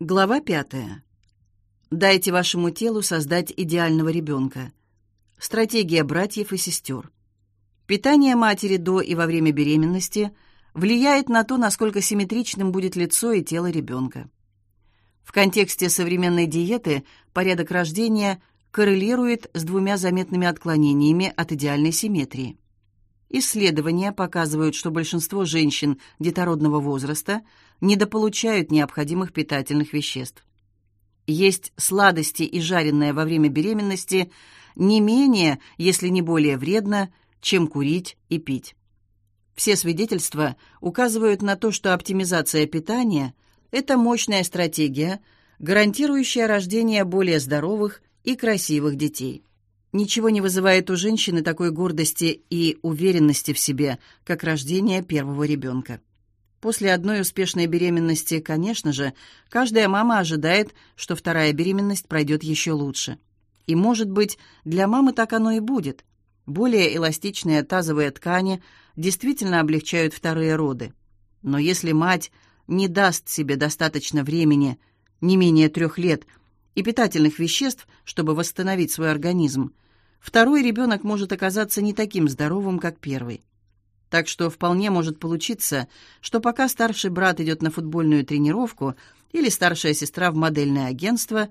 Глава пятая. Дайте вашему телу создать идеального ребенка. Стратегия братьев и сестер. Питание матери до и во время беременности влияет на то, насколько симметричным будет лицо и тело ребенка. В контексте современной диеты порядок рождения коррелирует с двумя заметными отклонениями от идеальной симметрии. Исследования показывают, что большинство женщин детородного возраста недополучают необходимых питательных веществ. Есть сладости и жареное во время беременности не менее, если не более вредно, чем курить и пить. Все свидетельства указывают на то, что оптимизация питания – это мощная стратегия, гарантирующая рождение более здоровых и красивых детей. Ничего не вызывает у женщины такой гордости и уверенности в себе, как рождение первого ребенка. После одной успешной беременности, конечно же, каждая мама ожидает, что вторая беременность пройдет еще лучше. И, может быть, для мамы так оно и будет. Более эластичные тазовые ткани действительно облегчают вторые роды. Но если мать не даст себе достаточно времени, не менее трех лет, и питательных веществ, чтобы восстановить свой организм, второй ребенок может оказаться не таким здоровым, как первый. Так что вполне может получиться, что пока старший брат идет на футбольную тренировку или старшая сестра в модельное агентство,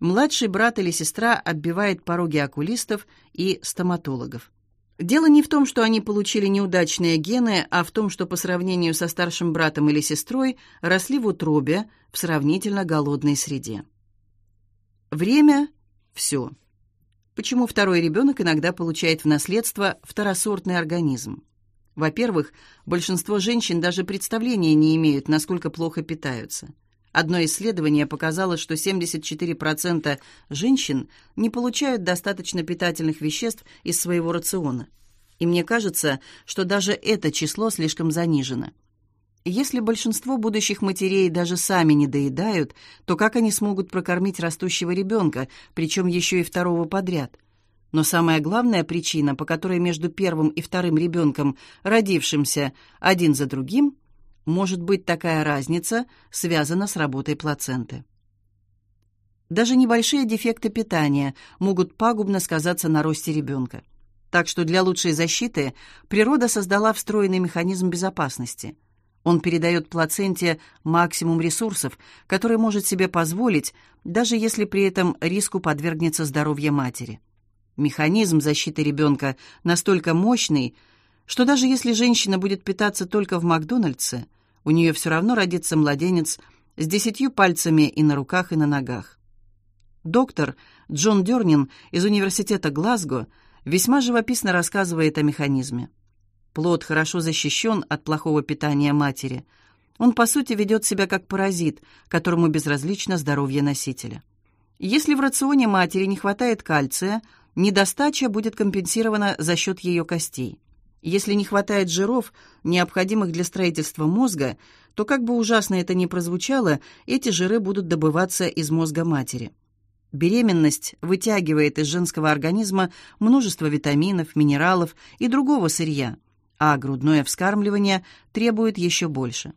младший брат или сестра оббивает пороги окулистов и стоматологов. Дело не в том, что они получили неудачные гены, а в том, что по сравнению со старшим братом или сестрой росли в утробе в сравнительно голодной среде. Время – все. Почему второй ребенок иногда получает в наследство второсортный организм? Во-первых, большинство женщин даже представления не имеют, насколько плохо питаются. Одно исследование показало, что 74% женщин не получают достаточно питательных веществ из своего рациона. И мне кажется, что даже это число слишком занижено. Если большинство будущих матерей даже сами не доедают, то как они смогут прокормить растущего ребенка, причем еще и второго подряд? Но самая главная причина, по которой между первым и вторым ребенком, родившимся один за другим, может быть такая разница, связана с работой плаценты. Даже небольшие дефекты питания могут пагубно сказаться на росте ребенка. Так что для лучшей защиты природа создала встроенный механизм безопасности – он передает плаценте максимум ресурсов, который может себе позволить, даже если при этом риску подвергнется здоровье матери. Механизм защиты ребенка настолько мощный, что даже если женщина будет питаться только в Макдональдсе, у нее все равно родится младенец с десятью пальцами и на руках, и на ногах. Доктор Джон Дёрнин из университета Глазго весьма живописно рассказывает о механизме. Плод хорошо защищен от плохого питания матери. Он, по сути, ведет себя как паразит, которому безразлично здоровье носителя. Если в рационе матери не хватает кальция, недостача будет компенсирована за счет ее костей. Если не хватает жиров, необходимых для строительства мозга, то как бы ужасно это ни прозвучало, эти жиры будут добываться из мозга матери. Беременность вытягивает из женского организма множество витаминов, минералов и другого сырья – а грудное вскармливание требует еще больше.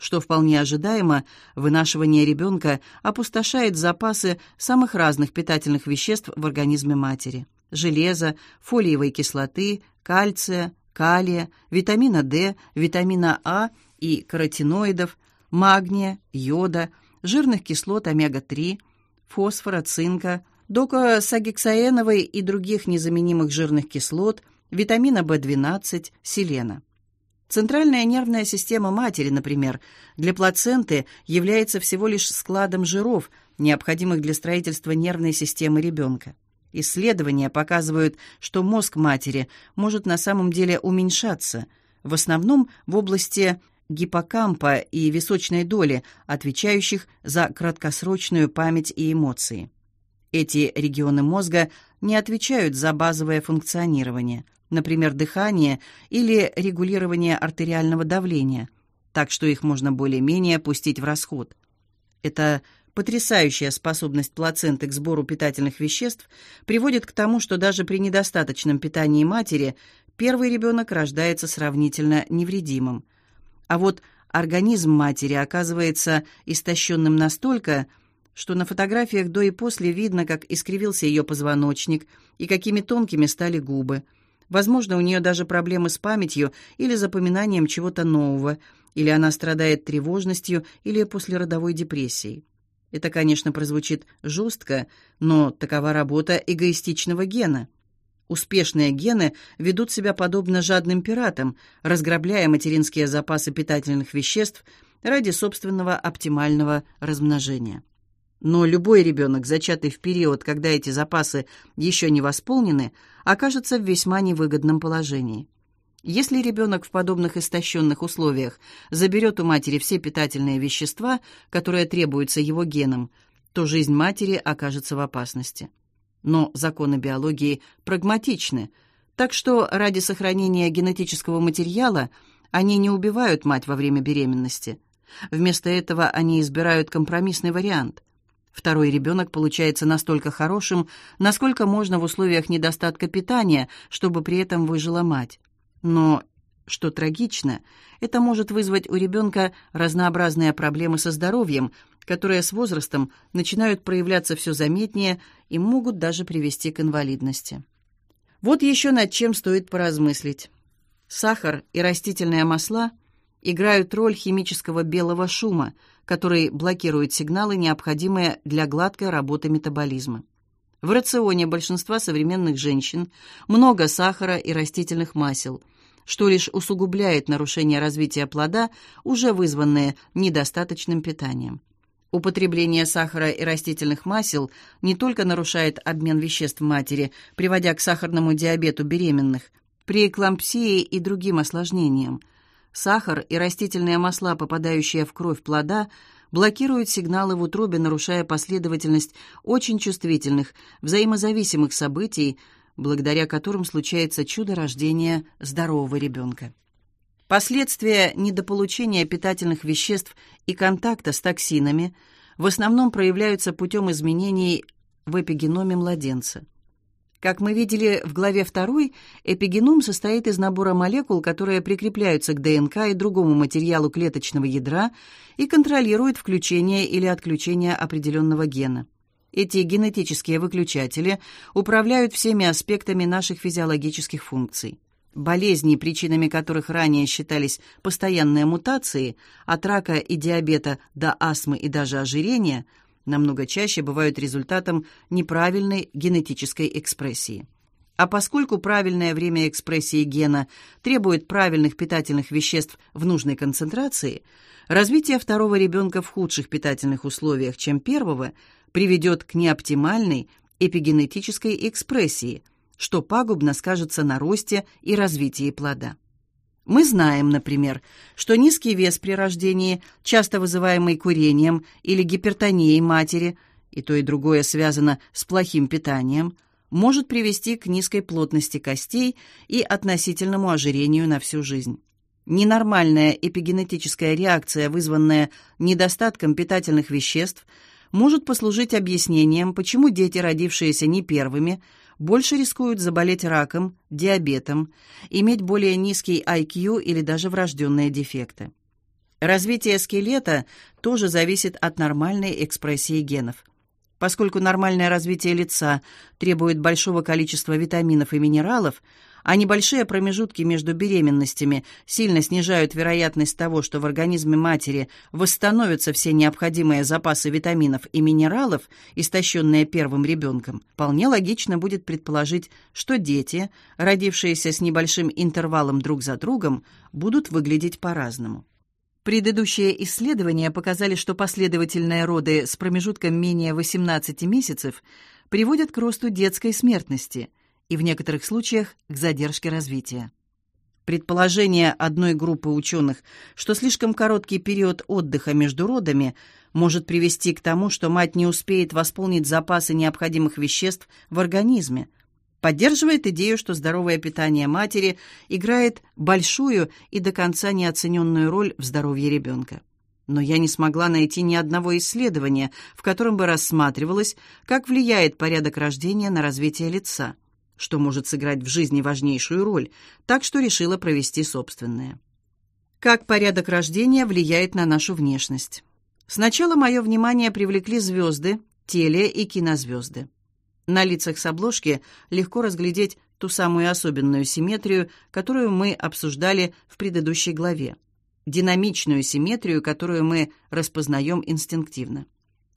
Что вполне ожидаемо, вынашивание ребенка опустошает запасы самых разных питательных веществ в организме матери: железа, фолиевой кислоты, кальция, калия, витамина D, витамина А и каротиноидов, магния, йода, жирных кислот омега-3, фосфора, цинка, докосагексаеновой и других незаменимых жирных кислот – витамина В12, селена. Центральная нервная система матери, например, для плаценты является всего лишь складом жиров, необходимых для строительства нервной системы ребенка. Исследования показывают, что мозг матери может на самом деле уменьшаться, в основном в области гиппокампа и височной доли, отвечающих за краткосрочную память и эмоции. Эти регионы мозга не отвечают за базовое функционирование – например, дыхание или регулирование артериального давления, так что их можно более-менее пустить в расход. Это потрясающая способность плаценты к сбору питательных веществ приводит к тому, что даже при недостаточном питании матери первый ребенок рождается сравнительно невредимым. А вот организм матери оказывается истощенным настолько, что на фотографиях до и после видно, как искривился ее позвоночник и какими тонкими стали губы. Возможно, у нее даже проблемы с памятью или запоминанием чего-то нового, или она страдает тревожностью или послеродовой депрессией. Это, конечно, прозвучит жестко, но такова работа эгоистичного гена. Успешные гены ведут себя подобно жадным пиратам, разграбляя материнские запасы питательных веществ ради собственного оптимального размножения. Но любой ребенок, зачатый в период, когда эти запасы еще не восполнены, окажется в весьма невыгодном положении. Если ребенок в подобных истощенных условиях заберет у матери все питательные вещества, которые требуются его генам, то жизнь матери окажется в опасности. Но законы биологии прагматичны, так что ради сохранения генетического материала они не убивают мать во время беременности. Вместо этого они избирают компромиссный вариант – Второй ребенок получается настолько хорошим, насколько можно в условиях недостатка питания, чтобы при этом выжила мать. Но, что трагично, это может вызвать у ребенка разнообразные проблемы со здоровьем, которые с возрастом начинают проявляться все заметнее и могут даже привести к инвалидности. Вот еще над чем стоит поразмыслить. Сахар и растительные масла играют роль химического белого шума – который блокирует сигналы, необходимые для гладкой работы метаболизма. В рационе большинства современных женщин много сахара и растительных масел, что лишь усугубляет нарушение развития плода, уже вызванное недостаточным питанием. Употребление сахара и растительных масел не только нарушает обмен веществ матери, приводя к сахарному диабету беременных, преэклампсии и другим осложнениям, Сахар и растительные масла, попадающие в кровь плода, блокируют сигналы в утробе, нарушая последовательность очень чувствительных, взаимозависимых событий, благодаря которым случается чудо рождения здорового ребенка. Последствия недополучения питательных веществ и контакта с токсинами в основном проявляются путем изменений в эпигеноме младенца. Как мы видели в главе 2, эпигеном состоит из набора молекул, которые прикрепляются к ДНК и другому материалу клеточного ядра и контролируют включение или отключение определенного гена. Эти генетические выключатели управляют всеми аспектами наших физиологических функций. Болезни, причинами которых ранее считались постоянные мутации, от рака и диабета до астмы и даже ожирения – намного чаще бывают результатом неправильной генетической экспрессии. А поскольку правильное время экспрессии гена требует правильных питательных веществ в нужной концентрации, развитие второго ребенка в худших питательных условиях, чем первого, приведет к неоптимальной эпигенетической экспрессии, что пагубно скажется на росте и развитии плода. Мы знаем, например, что низкий вес при рождении, часто вызываемый курением или гипертонией матери, и то и другое связано с плохим питанием, может привести к низкой плотности костей и относительному ожирению на всю жизнь. Ненормальная эпигенетическая реакция, вызванная недостатком питательных веществ, может послужить объяснением, почему дети, родившиеся не первыми, больше рискуют заболеть раком, диабетом, иметь более низкий IQ или даже врожденные дефекты. Развитие скелета тоже зависит от нормальной экспрессии генов. Поскольку нормальное развитие лица требует большого количества витаминов и минералов, а небольшие промежутки между беременностями сильно снижают вероятность того, что в организме матери восстановятся все необходимые запасы витаминов и минералов, истощенные первым ребенком, вполне логично будет предположить, что дети, родившиеся с небольшим интервалом друг за другом, будут выглядеть по-разному. Предыдущие исследования показали, что последовательные роды с промежутком менее 18 месяцев приводят к росту детской смертности – и в некоторых случаях к задержке развития. Предположение одной группы ученых, что слишком короткий период отдыха между родами может привести к тому, что мать не успеет восполнить запасы необходимых веществ в организме, поддерживает идею, что здоровое питание матери играет большую и до конца неоцененную роль в здоровье ребенка. Но я не смогла найти ни одного исследования, в котором бы рассматривалось, как влияет порядок рождения на развитие лица – что может сыграть в жизни важнейшую роль, так что решила провести собственное. Как порядок рождения влияет на нашу внешность. Сначала мое внимание привлекли звезды, теле- и кинозвезды. На лицах с обложки легко разглядеть ту самую особенную симметрию, которую мы обсуждали в предыдущей главе. Динамичную симметрию, которую мы распознаем инстинктивно.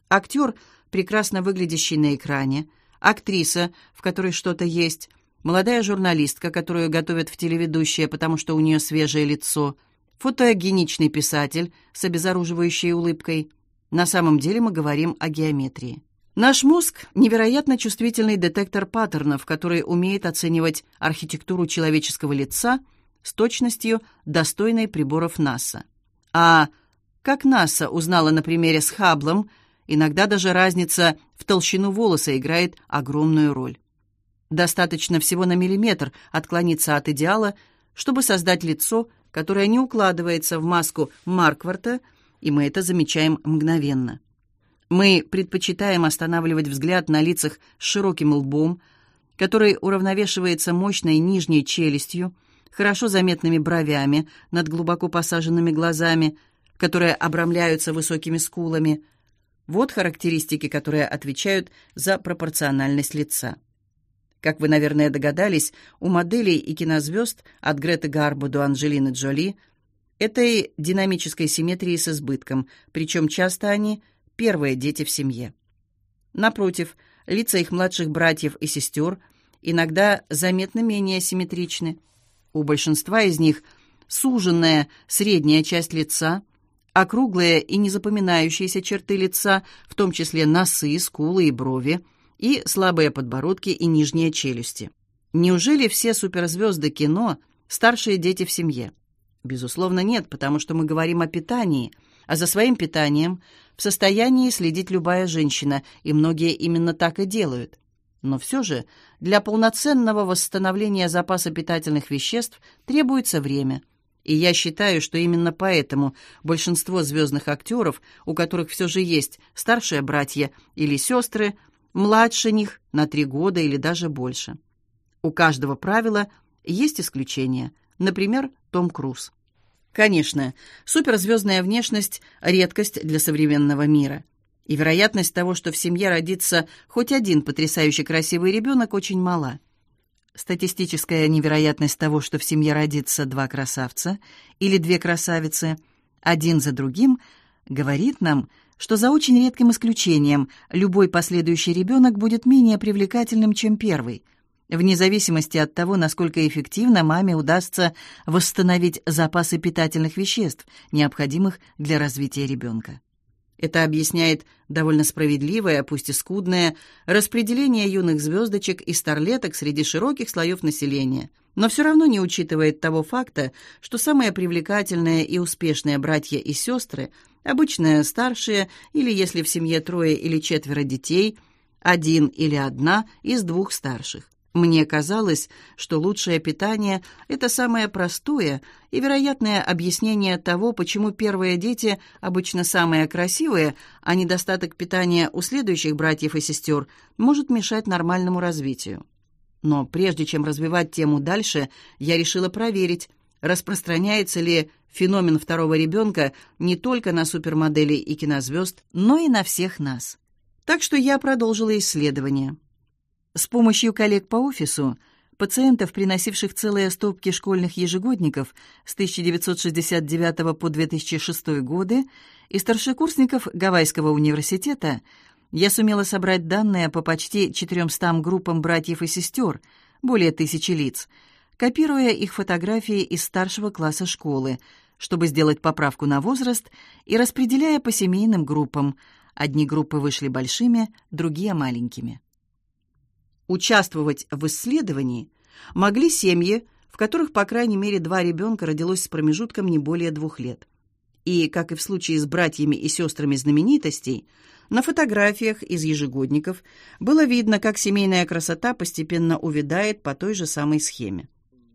Актер, прекрасно выглядящий на экране, актриса, в которой что-то есть, молодая журналистка, которую готовят в телеведущее, потому что у нее свежее лицо, фотогеничный писатель с обезоруживающей улыбкой. На самом деле мы говорим о геометрии. Наш мозг — невероятно чувствительный детектор паттернов, который умеет оценивать архитектуру человеческого лица с точностью, достойной приборов НАСА. А как НАСА узнала на примере с Хабблом, иногда даже разница в толщину волоса играет огромную роль. Достаточно всего на миллиметр отклониться от идеала, чтобы создать лицо, которое не укладывается в маску Маркварта, и мы это замечаем мгновенно. Мы предпочитаем останавливать взгляд на лицах с широким лбом, который уравновешивается мощной нижней челюстью, хорошо заметными бровями над глубоко посаженными глазами, которые обрамляются высокими скулами. Вот характеристики, которые отвечают за пропорциональность лица. Как вы, наверное, догадались, у моделей и кинозвезд от Греты Гарбо до Анджелины Джоли этой динамической симметрии с избытком, причем часто они – первые дети в семье. Напротив, лица их младших братьев и сестер иногда заметно менее симметричны. У большинства из них суженная средняя часть лица, округлые и незапоминающиеся черты лица, в том числе носы, скулы и брови, и слабые подбородки и нижние челюсти. Неужели все суперзвезды кино – старшие дети в семье? Безусловно, нет, потому что мы говорим о питании, а за своим питанием в состоянии следить любая женщина, и многие именно так и делают. Но все же для полноценного восстановления запаса питательных веществ требуется время. И я считаю, что именно поэтому большинство звездных актеров, у которых все же есть старшие братья или сестры, младше них на три года или даже больше. У каждого правила есть исключения. Например, Том Круз. Конечно, суперзвездная внешность – редкость для современного мира. И вероятность того, что в семье родится хоть один потрясающе красивый ребенок, очень мала. Статистическая невероятность того, что в семье родится два красавца или две красавицы, один за другим, говорит нам, что за очень редким исключением любой последующий ребенок будет менее привлекательным, чем первый – вне зависимости от того, насколько эффективно маме удастся восстановить запасы питательных веществ, необходимых для развития ребенка. Это объясняет довольно справедливое, пусть и скудное, распределение юных звездочек и старлеток среди широких слоев населения, но все равно не учитывает того факта, что самые привлекательные и успешные братья и сестры, обычно старшие, или если в семье трое или четверо детей, один или одна из двух старших. Мне казалось, что лучшее питание – это самое простое и вероятное объяснение того, почему первые дети обычно самые красивые, а недостаток питания у следующих братьев и сестер может мешать нормальному развитию. Но прежде чем развивать тему дальше, я решила проверить, распространяется ли феномен второго ребенка не только на супермоделей и кинозвезд, но и на всех нас. Так что я продолжила исследование. С помощью коллег по офису, пациентов, приносивших целые стопки школьных ежегодников с 1969 по 2006 годы, и старшекурсников Гавайского университета, я сумела собрать данные по почти 400 группам братьев и сестер, более тысячи лиц, копируя их фотографии из старшего класса школы, чтобы сделать поправку на возраст и распределяя по семейным группам. Одни группы вышли большими, другие маленькими. Участвовать в исследовании могли семьи, в которых по крайней мере два ребенка родилось с промежутком не более двух лет. И, как и в случае с братьями и сестрами знаменитостей, на фотографиях из ежегодников было видно, как семейная красота постепенно увядает по той же самой схеме.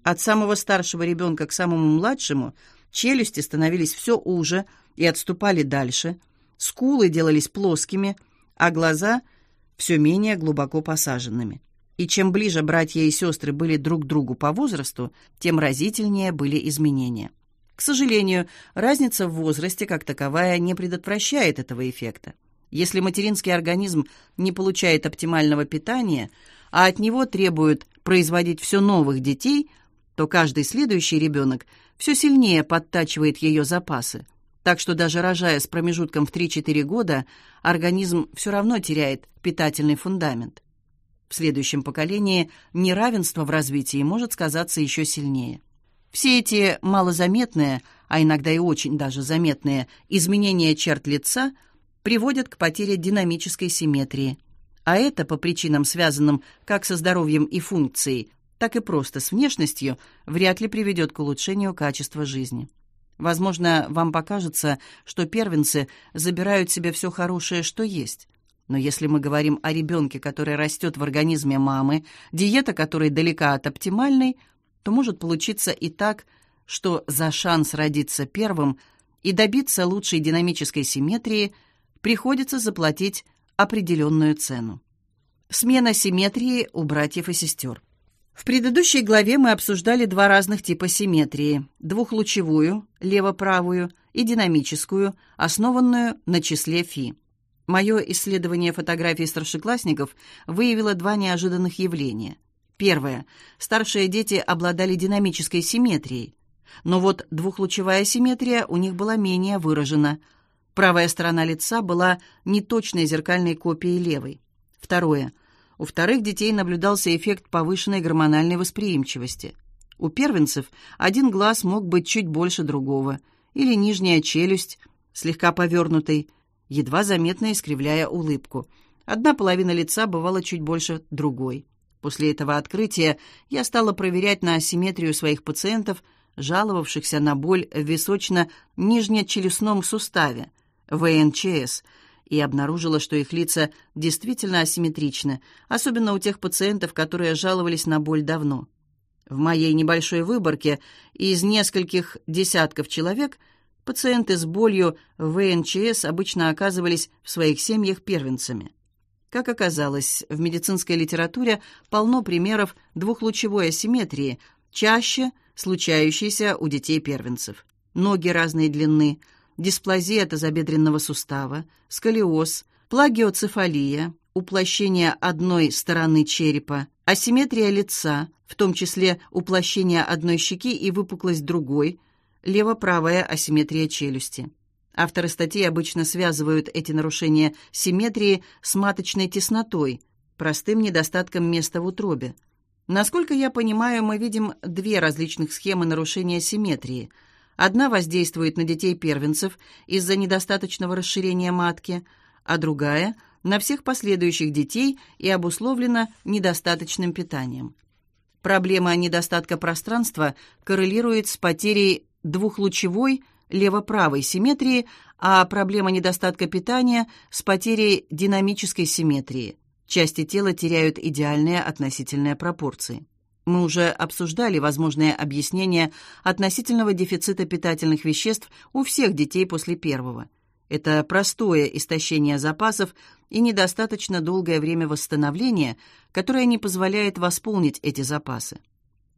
От самого старшего ребенка к самому младшему челюсти становились все уже и отступали дальше, скулы делались плоскими, а глаза – все менее глубоко посаженными. И чем ближе братья и сестры были друг к другу по возрасту, тем разительнее были изменения. К сожалению, разница в возрасте как таковая не предотвращает этого эффекта. Если материнский организм не получает оптимального питания, а от него требуют производить все новых детей, то каждый следующий ребенок все сильнее подтачивает ее запасы. Так что даже рожая с промежутком в 3-4 года, организм все равно теряет питательный фундамент. В следующем поколении неравенство в развитии может сказаться еще сильнее. Все эти малозаметные, а иногда и очень даже заметные изменения черт лица приводят к потере динамической симметрии. А это по причинам, связанным как со здоровьем и функцией, так и просто с внешностью, вряд ли приведет к улучшению качества жизни. Возможно, вам покажется, что первенцы забирают себе все хорошее, что есть. Но если мы говорим о ребенке, который растет в организме мамы, диета которой далека от оптимальной, то может получиться и так, что за шанс родиться первым и добиться лучшей динамической симметрии приходится заплатить определенную цену. Смена симметрии у братьев и сестер. В предыдущей главе мы обсуждали два разных типа симметрии: двухлучевую, лево-правую, и динамическую, основанную на числе фи. Мое исследование фотографий старшеклассников выявило два неожиданных явления. Первое. Старшие дети обладали динамической симметрией. Но вот двухлучевая симметрия у них была менее выражена. Правая сторона лица была неточной зеркальной копией левой. Второе. У вторых детей наблюдался эффект повышенной гормональной восприимчивости. У первенцев один глаз мог быть чуть больше другого, или нижняя челюсть, слегка повернутой, едва заметно искривляя улыбку. Одна половина лица бывала чуть больше другой. После этого открытия я стала проверять на асимметрию своих пациентов, жаловавшихся на боль в височно-нижнечелюстном суставе, ВНЧС – и обнаружила, что их лица действительно асимметричны, особенно у тех пациентов, которые жаловались на боль давно. В моей небольшой выборке из нескольких десятков человек пациенты с болью в ВНЧС обычно оказывались в своих семьях первенцами. Как оказалось, в медицинской литературе полно примеров двухлучевой асимметрии, чаще случающейся у детей-первенцев. Ноги разной длины – дисплазия тазобедренного сустава, сколиоз, плагиоцефалия, уплощение одной стороны черепа, асимметрия лица, в том числе уплощение одной щеки и выпуклость другой, лево-правая асимметрия челюсти. Авторы статей обычно связывают эти нарушения симметрии с маточной теснотой, простым недостатком места в утробе. Насколько я понимаю, мы видим две различных схемы нарушения симметрии – Одна воздействует на детей-первенцев из-за недостаточного расширения матки, а другая – на всех последующих детей и обусловлена недостаточным питанием. Проблема недостатка пространства коррелирует с потерей двухлучевой лево-правой симметрии, а проблема недостатка питания с потерей динамической симметрии. Части тела теряют идеальные относительные пропорции. Мы уже обсуждали возможные объяснения относительного дефицита питательных веществ у всех детей после первого. Это простое истощение запасов и недостаточно долгое время восстановления, которое не позволяет восполнить эти запасы.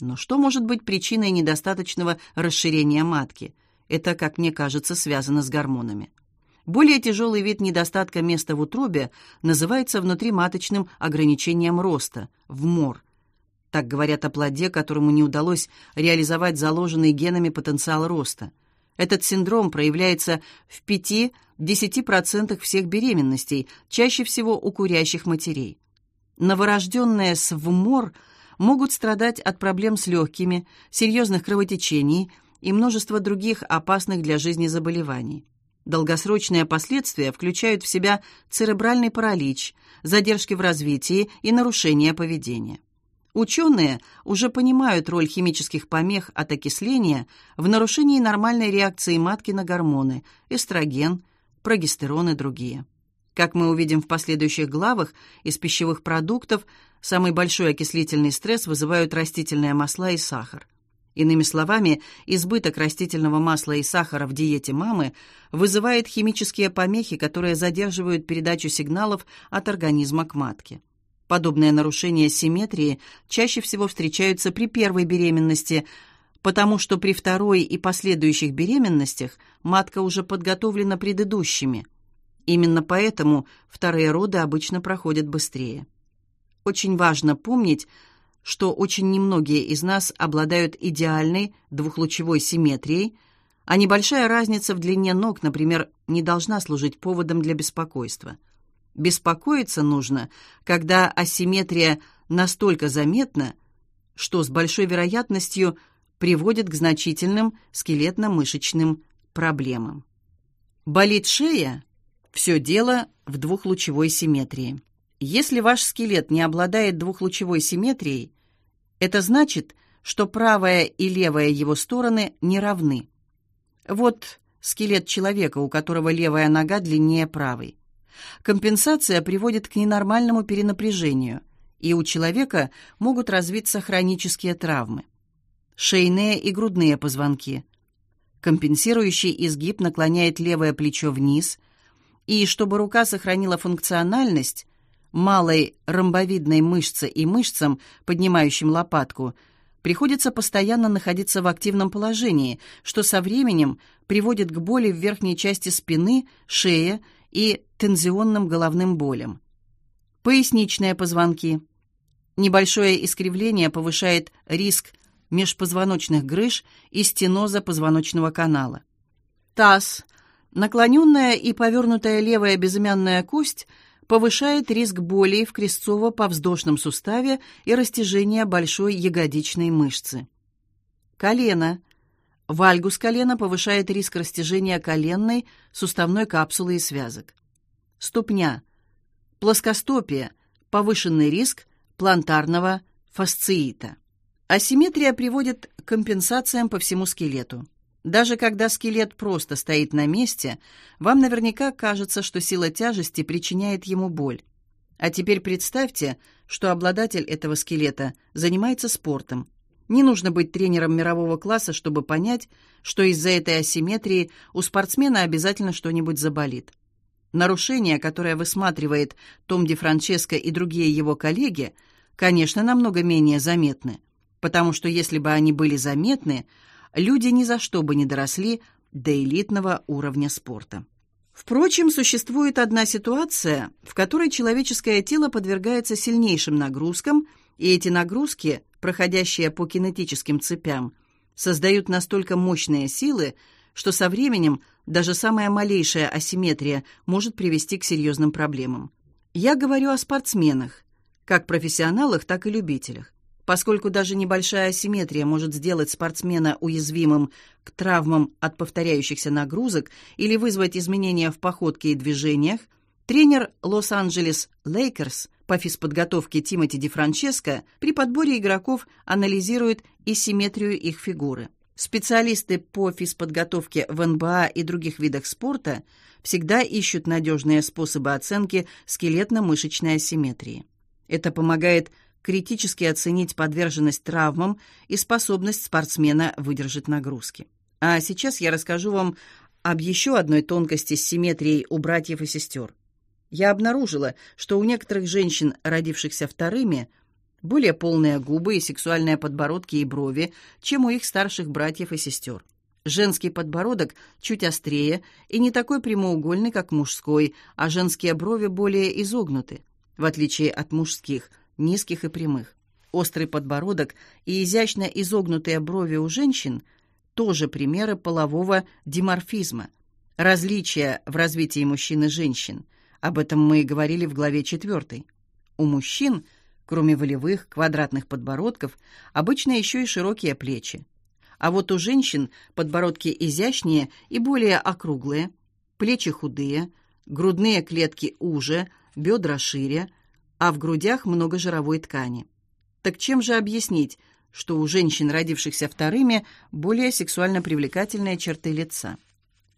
Но что может быть причиной недостаточного расширения матки? Это, как мне кажется, связано с гормонами. Более тяжелый вид недостатка места в утробе называется внутриматочным ограничением роста, ВМОР – так говорят о плоде, которому не удалось реализовать заложенный генами потенциал роста. Этот синдром проявляется в 5-10% всех беременностей, чаще всего у курящих матерей. Новорожденные с ВМОР могут страдать от проблем с легкими, серьезных кровотечений и множества других опасных для жизни заболеваний. Долгосрочные последствия включают в себя церебральный паралич, задержки в развитии и нарушения поведения. Ученые уже понимают роль химических помех от окисления в нарушении нормальной реакции матки на гормоны – эстроген, прогестерон и другие. Как мы увидим в последующих главах, из пищевых продуктов самый большой окислительный стресс вызывают растительные масла и сахар. Иными словами, избыток растительного масла и сахара в диете мамы вызывает химические помехи, которые задерживают передачу сигналов от организма к матке. Подобные нарушения симметрии чаще всего встречаются при первой беременности, потому что при второй и последующих беременностях матка уже подготовлена предыдущими. Именно поэтому вторые роды обычно проходят быстрее. Очень важно помнить, что очень немногие из нас обладают идеальной двухлучевой симметрией, а небольшая разница в длине ног, например, не должна служить поводом для беспокойства. Беспокоиться нужно, когда асимметрия настолько заметна, что с большой вероятностью приводит к значительным скелетно-мышечным проблемам. Болит шея? Все дело в двухлучевой симметрии. Если ваш скелет не обладает двухлучевой симметрией, это значит, что правая и левая его стороны не равны. Вот скелет человека, у которого левая нога длиннее правой. Компенсация приводит к ненормальному перенапряжению, и у человека могут развиться хронические травмы. Шейные и грудные позвонки. Компенсирующий изгиб наклоняет левое плечо вниз, и чтобы рука сохранила функциональность, малой ромбовидной мышце и мышцам, поднимающим лопатку, приходится постоянно находиться в активном положении, что со временем приводит к боли в верхней части спины, шее и тензионным головным болям. Поясничные позвонки. Небольшое искривление повышает риск межпозвоночных грыж и стеноза позвоночного канала. Таз. Наклоненная и повернутая левая безымянная кость – повышает риск боли в крестцово-повздошном суставе и растяжения большой ягодичной мышцы. Колено. Вальгус колена повышает риск растяжения коленной, суставной капсулы и связок. Ступня. Плоскостопие. Повышенный риск плантарного фасциита. Асимметрия приводит к компенсациям по всему скелету. Даже когда скелет просто стоит на месте, вам наверняка кажется, что сила тяжести причиняет ему боль. А теперь представьте, что обладатель этого скелета занимается спортом. Не нужно быть тренером мирового класса, чтобы понять, что из-за этой асимметрии у спортсмена обязательно что-нибудь заболит. Нарушения, которое высматривает Том Ди Франческо и другие его коллеги, конечно, намного менее заметны, потому что если бы они были заметны, люди ни за что бы не доросли до элитного уровня спорта. Впрочем, существует одна ситуация, в которой человеческое тело подвергается сильнейшим нагрузкам, и эти нагрузки, проходящие по кинетическим цепям, создают настолько мощные силы, что со временем даже самая малейшая асимметрия может привести к серьезным проблемам. Я говорю о спортсменах, как профессионалах, так и любителях поскольку даже небольшая асимметрия может сделать спортсмена уязвимым к травмам от повторяющихся нагрузок или вызвать изменения в походке и движениях, тренер Лос-Анджелес Лейкерс по физподготовке Тимоти Ди Франческо при подборе игроков анализирует и симметрию их фигуры. Специалисты по физподготовке в НБА и других видах спорта всегда ищут надежные способы оценки скелетно-мышечной асимметрии. Это помогает критически оценить подверженность травмам и способность спортсмена выдержать нагрузки. А сейчас я расскажу вам об еще одной тонкости с у братьев и сестер. Я обнаружила, что у некоторых женщин, родившихся вторыми, более полные губы и сексуальные подбородки и брови, чем у их старших братьев и сестер. Женский подбородок чуть острее и не такой прямоугольный, как мужской, а женские брови более изогнуты, в отличие от мужских, низких и прямых. Острый подбородок и изящно изогнутые брови у женщин тоже примеры полового диморфизма, различия в развитии мужчин и женщин. Об этом мы и говорили в главе 4. У мужчин, кроме волевых квадратных подбородков, обычно еще и широкие плечи. А вот у женщин подбородки изящнее и более округлые, плечи худые, грудные клетки уже, бедра шире, а в грудях много жировой ткани. Так чем же объяснить, что у женщин, родившихся вторыми, более сексуально привлекательные черты лица?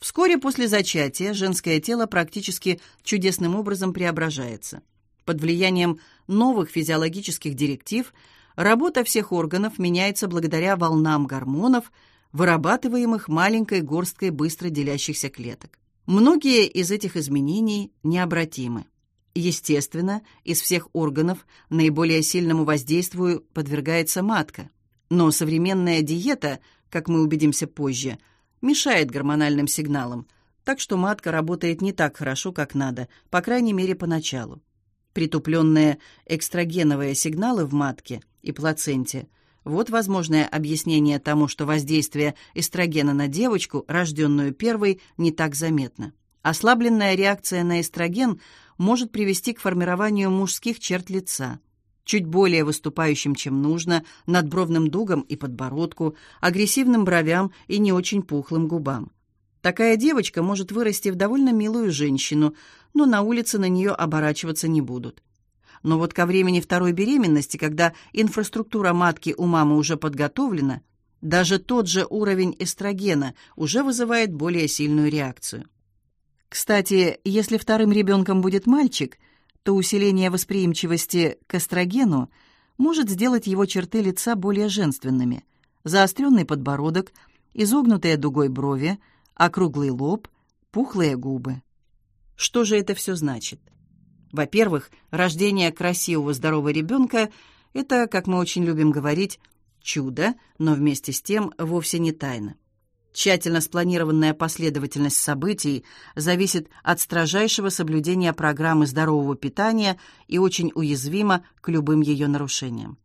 Вскоре после зачатия женское тело практически чудесным образом преображается. Под влиянием новых физиологических директив работа всех органов меняется благодаря волнам гормонов, вырабатываемых маленькой горсткой быстро делящихся клеток. Многие из этих изменений необратимы. Естественно, из всех органов наиболее сильному воздействию подвергается матка. Но современная диета, как мы убедимся позже, мешает гормональным сигналам, так что матка работает не так хорошо, как надо, по крайней мере, поначалу. Притупленные экстрагеновые сигналы в матке и плаценте – вот возможное объяснение тому, что воздействие эстрогена на девочку, рожденную первой, не так заметно. Ослабленная реакция на эстроген может привести к формированию мужских черт лица, чуть более выступающим, чем нужно, над бровным дугом и подбородку, агрессивным бровям и не очень пухлым губам. Такая девочка может вырасти в довольно милую женщину, но на улице на нее оборачиваться не будут. Но вот ко времени второй беременности, когда инфраструктура матки у мамы уже подготовлена, даже тот же уровень эстрогена уже вызывает более сильную реакцию. Кстати, если вторым ребенком будет мальчик, то усиление восприимчивости к эстрогену может сделать его черты лица более женственными. Заостренный подбородок, изогнутые дугой брови, округлый лоб, пухлые губы. Что же это все значит? Во-первых, рождение красивого здорового ребенка – это, как мы очень любим говорить, чудо, но вместе с тем вовсе не тайна. Тщательно спланированная последовательность событий зависит от строжайшего соблюдения программы здорового питания и очень уязвима к любым ее нарушениям.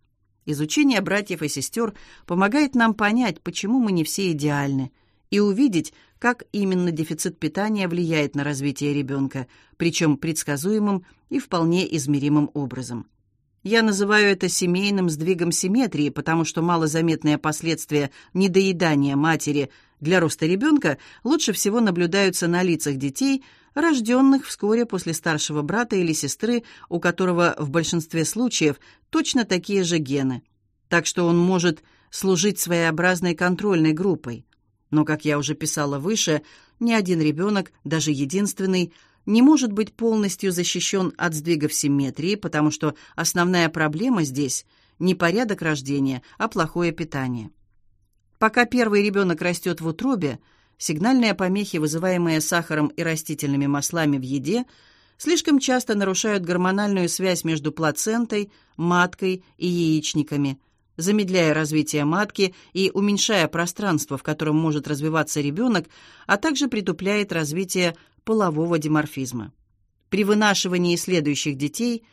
Изучение братьев и сестер помогает нам понять, почему мы не все идеальны, и увидеть, как именно дефицит питания влияет на развитие ребенка, причем предсказуемым и вполне измеримым образом. Я называю это семейным сдвигом симметрии, потому что малозаметные последствия недоедания матери – для роста ребенка лучше всего наблюдаются на лицах детей, рожденных вскоре после старшего брата или сестры, у которого в большинстве случаев точно такие же гены. Так что он может служить своеобразной контрольной группой. Но, как я уже писала выше, ни один ребенок, даже единственный, не может быть полностью защищен от сдвигов симметрии, потому что основная проблема здесь не порядок рождения, а плохое питание. Пока первый ребенок растет в утробе, сигнальные помехи, вызываемые сахаром и растительными маслами в еде, слишком часто нарушают гормональную связь между плацентой, маткой и яичниками, замедляя развитие матки и уменьшая пространство, в котором может развиваться ребенок, а также притупляет развитие полового диморфизма. При вынашивании следующих детей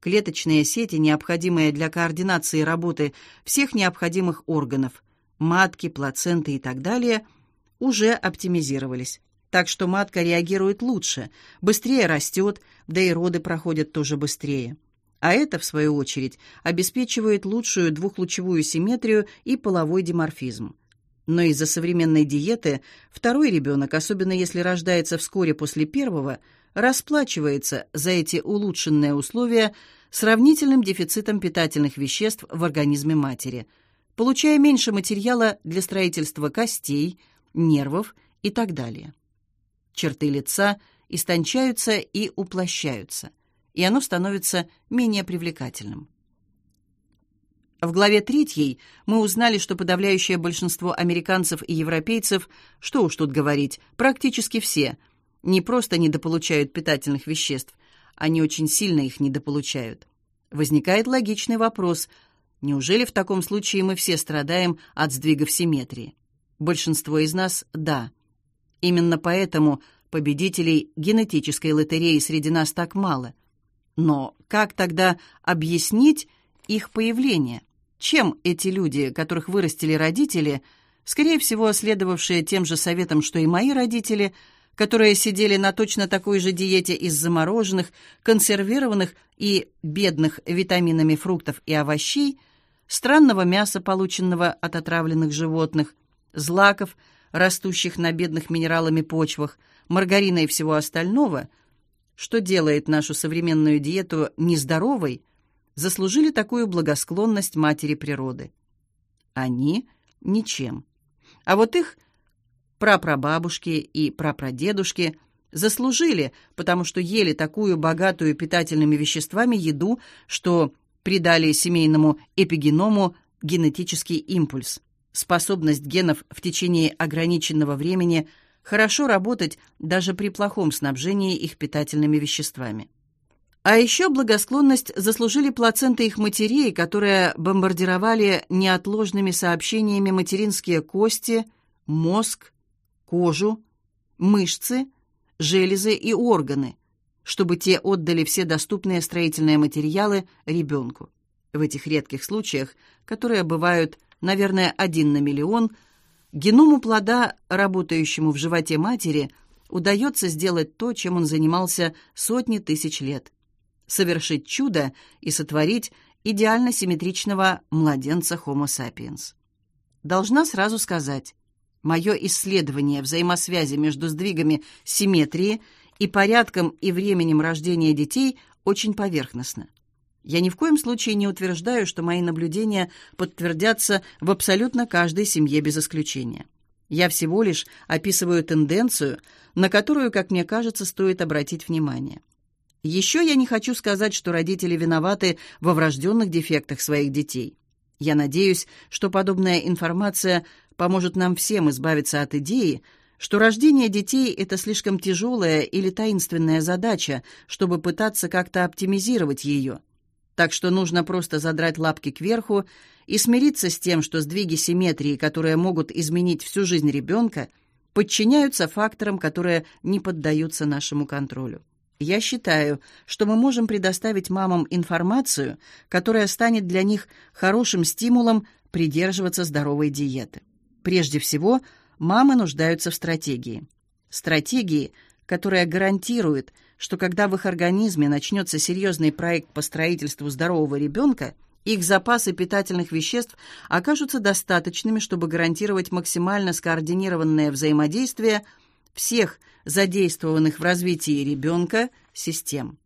клеточные сети, необходимые для координации работы всех необходимых органов – матки, плаценты и так далее, уже оптимизировались. Так что матка реагирует лучше, быстрее растет, да и роды проходят тоже быстрее. А это, в свою очередь, обеспечивает лучшую двухлучевую симметрию и половой диморфизм. Но из-за современной диеты второй ребенок, особенно если рождается вскоре после первого, расплачивается за эти улучшенные условия сравнительным дефицитом питательных веществ в организме матери – получая меньше материала для строительства костей, нервов и так далее. Черты лица истончаются и уплощаются, и оно становится менее привлекательным. В главе 3 мы узнали, что подавляющее большинство американцев и европейцев, что уж тут говорить, практически все, не просто недополучают питательных веществ, они очень сильно их недополучают. Возникает логичный вопрос – Неужели в таком случае мы все страдаем от сдвигов симметрии? Большинство из нас – да. Именно поэтому победителей генетической лотереи среди нас так мало. Но как тогда объяснить их появление? Чем эти люди, которых вырастили родители, скорее всего, следовавшие тем же советам, что и мои родители, которые сидели на точно такой же диете из замороженных, консервированных и бедных витаминами фруктов и овощей – странного мяса, полученного от отравленных животных, злаков, растущих на бедных минералами почвах, маргарина и всего остального, что делает нашу современную диету нездоровой, заслужили такую благосклонность матери природы. Они ничем. А вот их прапрабабушки и прапрадедушки заслужили, потому что ели такую богатую питательными веществами еду, что придали семейному эпигеному генетический импульс, способность генов в течение ограниченного времени хорошо работать даже при плохом снабжении их питательными веществами. А еще благосклонность заслужили плаценты их матерей, которые бомбардировали неотложными сообщениями материнские кости, мозг, кожу, мышцы, железы и органы, чтобы те отдали все доступные строительные материалы ребенку. В этих редких случаях, которые бывают, наверное, один на миллион, геному плода, работающему в животе матери, удается сделать то, чем он занимался сотни тысяч лет – совершить чудо и сотворить идеально симметричного младенца Homo sapiens. Должна сразу сказать, мое исследование взаимосвязи между сдвигами симметрии и порядком и временем рождения детей очень поверхностно. Я ни в коем случае не утверждаю, что мои наблюдения подтвердятся в абсолютно каждой семье без исключения. Я всего лишь описываю тенденцию, на которую, как мне кажется, стоит обратить внимание. Еще я не хочу сказать, что родители виноваты во врожденных дефектах своих детей. Я надеюсь, что подобная информация поможет нам всем избавиться от идеи, что рождение детей – это слишком тяжелая или таинственная задача, чтобы пытаться как-то оптимизировать ее. Так что нужно просто задрать лапки кверху и смириться с тем, что сдвиги симметрии, которые могут изменить всю жизнь ребенка, подчиняются факторам, которые не поддаются нашему контролю. Я считаю, что мы можем предоставить мамам информацию, которая станет для них хорошим стимулом придерживаться здоровой диеты. Прежде всего, мамы нуждаются в стратегии. Стратегии, которая гарантирует, что когда в их организме начнется серьезный проект по строительству здорового ребенка, их запасы питательных веществ окажутся достаточными, чтобы гарантировать максимально скоординированное взаимодействие всех задействованных в развитии ребенка систем.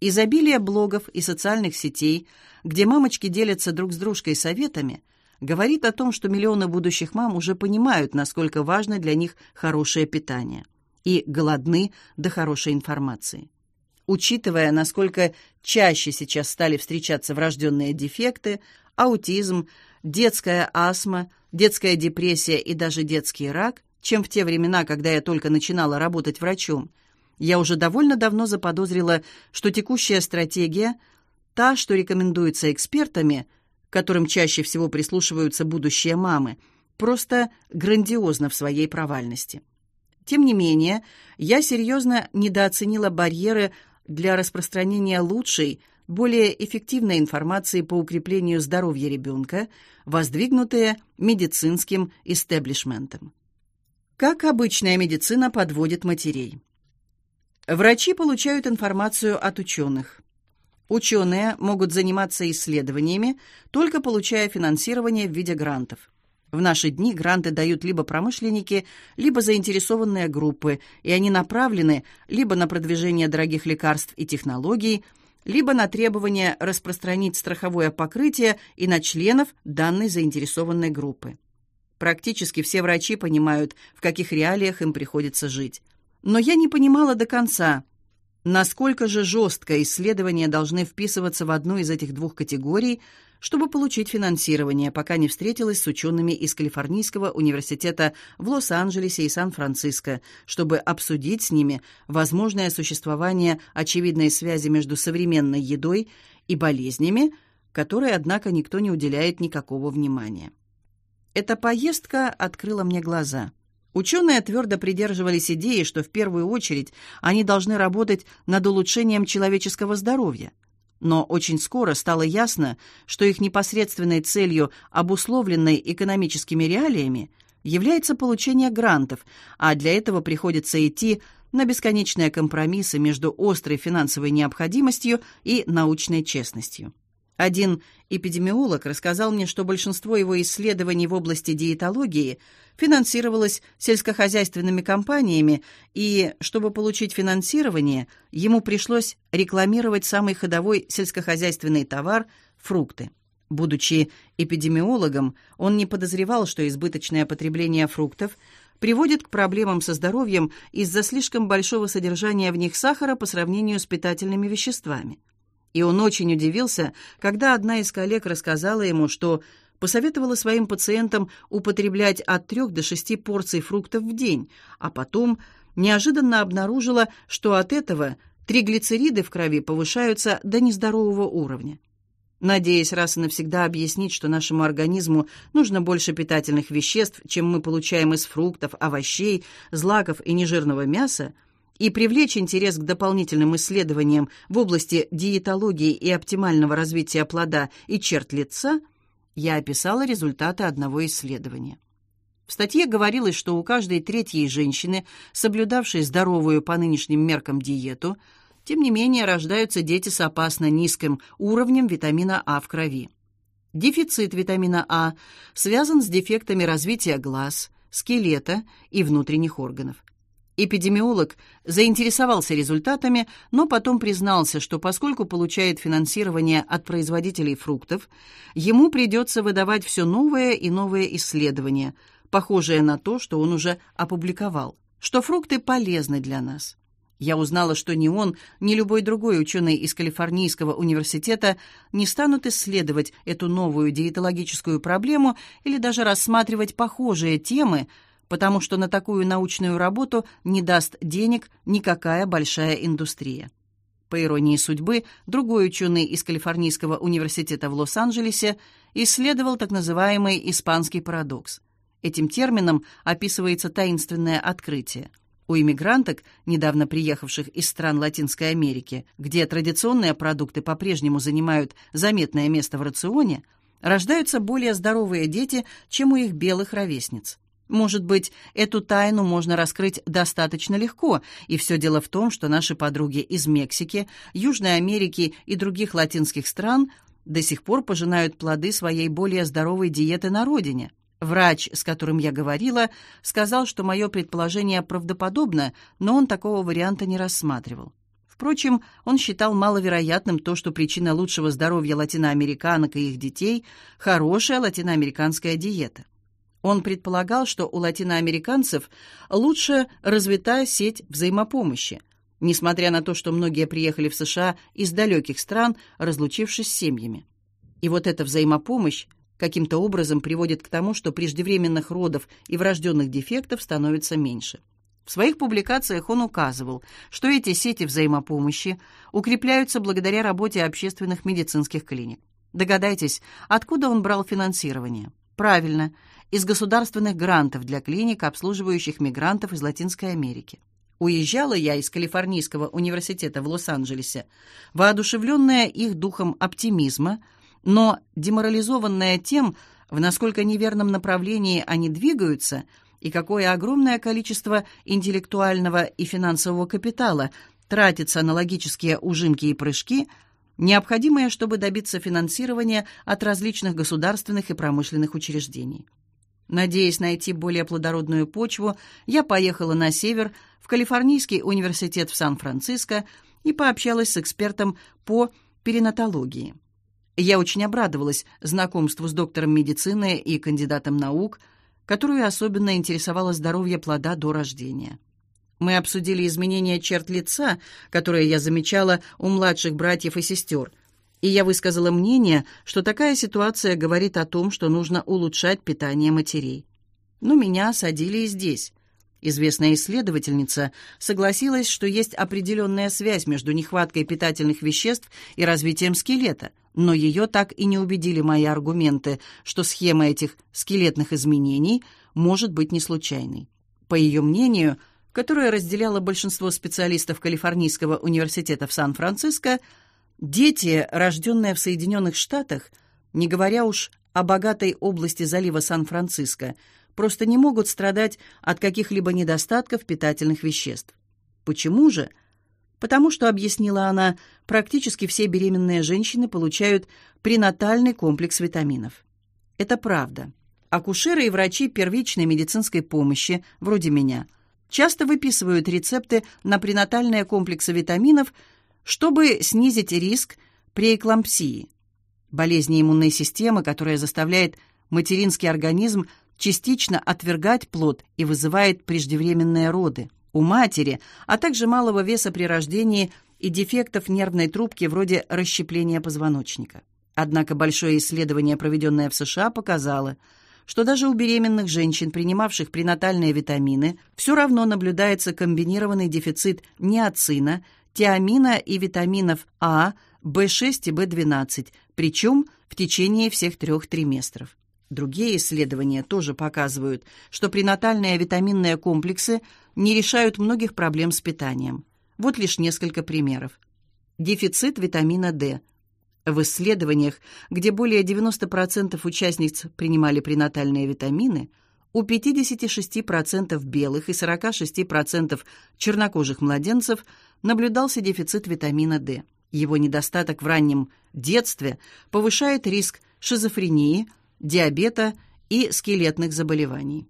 Изобилие блогов и социальных сетей, где мамочки делятся друг с дружкой советами – говорит о том, что миллионы будущих мам уже понимают, насколько важно для них хорошее питание и голодны до хорошей информации. Учитывая, насколько чаще сейчас стали встречаться врожденные дефекты, аутизм, детская астма, детская депрессия и даже детский рак, чем в те времена, когда я только начинала работать врачом, я уже довольно давно заподозрила, что текущая стратегия, та, что рекомендуется экспертами, которым чаще всего прислушиваются будущие мамы, просто грандиозно в своей провальности. Тем не менее, я серьезно недооценила барьеры для распространения лучшей, более эффективной информации по укреплению здоровья ребенка, воздвигнутые медицинским истеблишментом. Как обычная медицина подводит матерей. Врачи получают информацию от ученых. Ученые могут заниматься исследованиями, только получая финансирование в виде грантов. В наши дни гранты дают либо промышленники, либо заинтересованные группы, и они направлены либо на продвижение дорогих лекарств и технологий, либо на требование распространить страховое покрытие и на членов данной заинтересованной группы. Практически все врачи понимают, в каких реалиях им приходится жить. Но я не понимала до конца – Насколько же жестко исследования должны вписываться в одну из этих двух категорий, чтобы получить финансирование, пока не встретилась с учеными из Калифорнийского университета в Лос-Анджелесе и Сан-Франциско, чтобы обсудить с ними возможное существование очевидной связи между современной едой и болезнями, которой, однако, никто не уделяет никакого внимания. Эта поездка открыла мне глаза – Ученые твердо придерживались идеи, что в первую очередь они должны работать над улучшением человеческого здоровья. Но очень скоро стало ясно, что их непосредственной целью, обусловленной экономическими реалиями, является получение грантов, а для этого приходится идти на бесконечные компромиссы между острой финансовой необходимостью и научной честностью. Один эпидемиолог рассказал мне, что большинство его исследований в области диетологии финансировалось сельскохозяйственными компаниями, и чтобы получить финансирование, ему пришлось рекламировать самый ходовой сельскохозяйственный товар фрукты. Будучи эпидемиологом, он не подозревал, что избыточное потребление фруктов приводит к проблемам со здоровьем из-за слишком большого содержания в них сахара по сравнению с питательными веществами. И он очень удивился, когда одна из коллег рассказала ему, что посоветовала своим пациентам употреблять от трех до шести порций фруктов в день, а потом неожиданно обнаружила, что от этого Триглицериды в крови повышаются до нездорового уровня. Надеясь раз и навсегда объяснить, что нашему организму нужно больше питательных веществ, чем мы получаем из фруктов, овощей, злаков и нежирного мяса, и привлечь интерес к дополнительным исследованиям в области диетологии и оптимального развития плода и черт лица, я описала результаты одного исследования. В статье говорилось, что у каждой третьей женщины, соблюдавшей здоровую по нынешним меркам диету, тем не менее рождаются дети с опасно низким уровнем витамина А в крови. Дефицит витамина А связан с дефектами развития глаз, скелета и внутренних органов. Эпидемиолог заинтересовался результатами, но потом признался, что поскольку получает финансирование от производителей фруктов, ему придется выдавать все новые и новые исследования, похожие на то, что он уже опубликовал, что фрукты полезны для нас. Я узнала, что ни он, ни любой другой ученый из Калифорнийского университета не станут исследовать эту новую диетологическую проблему или даже рассматривать похожие темы, потому что на такую научную работу не даст денег никакая большая индустрия. По иронии судьбы, другой ученый из Калифорнийского университета в Лос-Анджелесе исследовал так называемый испанский парадокс. Этим термином описывается таинственное открытие. У иммигранток, недавно приехавших из стран Латинской Америки, где традиционные продукты по-прежнему занимают заметное место в рационе, рождаются более здоровые дети, чем у их белых ровесниц. Может быть, эту тайну можно раскрыть достаточно легко, и все дело в том, что наши подруги из Мексики, Южной Америки и других латинских стран до сих пор пожинают плоды своей более здоровой диеты на родине. Врач, с которым я говорила, сказал, что мое предположение правдоподобно, но он такого варианта не рассматривал. Впрочем, он считал маловероятным то, что причина лучшего здоровья латиноамериканок и их детей – хорошая латиноамериканская диета. Он предполагал, что у латиноамериканцев лучше развита сеть взаимопомощи, несмотря на то, что многие приехали в США из далеких стран, разлучившись с семьями. И вот эта взаимопомощь каким-то образом приводит к тому, что преждевременных родов и врожденных дефектов становится меньше. В своих публикациях он указывал, что эти сети взаимопомощи укрепляются благодаря работе общественных медицинских клиник. Догадайтесь, откуда он брал финансирование? Правильно, из государственных грантов для клиник, обслуживающих мигрантов из Латинской Америки. Уезжала я из Калифорнийского университета в Лос-Анджелесе, воодушевленная их духом оптимизма, но деморализованная тем, в насколько неверном направлении они двигаются и какое огромное количество интеллектуального и финансового капитала тратится на логические ужимки и прыжки, необходимые, чтобы добиться финансирования от различных государственных и промышленных учреждений. Надеясь найти более плодородную почву, я поехала на север, в Калифорнийский университет в Сан-Франциско и пообщалась с экспертом по перинатологии. Я очень обрадовалась знакомству с доктором медицины и кандидатом наук, которую особенно интересовало здоровье плода до рождения. Мы обсудили изменения черт лица, которые я замечала у младших братьев и сестер – и я высказала мнение, что такая ситуация говорит о том, что нужно улучшать питание матерей. Но меня осадили и здесь. Известная исследовательница согласилась, что есть определенная связь между нехваткой питательных веществ и развитием скелета, но ее так и не убедили мои аргументы, что схема этих скелетных изменений может быть не случайной. По ее мнению, которое разделяло большинство специалистов Калифорнийского университета в Сан-Франциско, Дети, рожденные в Соединенных Штатах, не говоря уж о богатой области залива Сан-Франциско, просто не могут страдать от каких-либо недостатков питательных веществ. Почему же? Потому что, объяснила она, практически все беременные женщины получают пренатальный комплекс витаминов. Это правда. Акушеры и врачи первичной медицинской помощи, вроде меня, часто выписывают рецепты на пренатальные комплексы витаминов – чтобы снизить риск преэклампсии, болезни иммунной системы, которая заставляет материнский организм частично отвергать плод и вызывает преждевременные роды у матери, а также малого веса при рождении и дефектов нервной трубки вроде расщепления позвоночника. Однако большое исследование, проведенное в США, показало, что даже у беременных женщин, принимавших пренатальные витамины, все равно наблюдается комбинированный дефицит ниацина, тиамина и витаминов А, В6 и В12, причем в течение всех трех триместров. Другие исследования тоже показывают, что пренатальные витаминные комплексы не решают многих проблем с питанием. Вот лишь несколько примеров. Дефицит витамина D. В исследованиях, где более 90% участниц принимали пренатальные витамины, у 56% белых и 46% чернокожих младенцев наблюдался дефицит витамина D. Его недостаток в раннем детстве повышает риск шизофрении, диабета и скелетных заболеваний.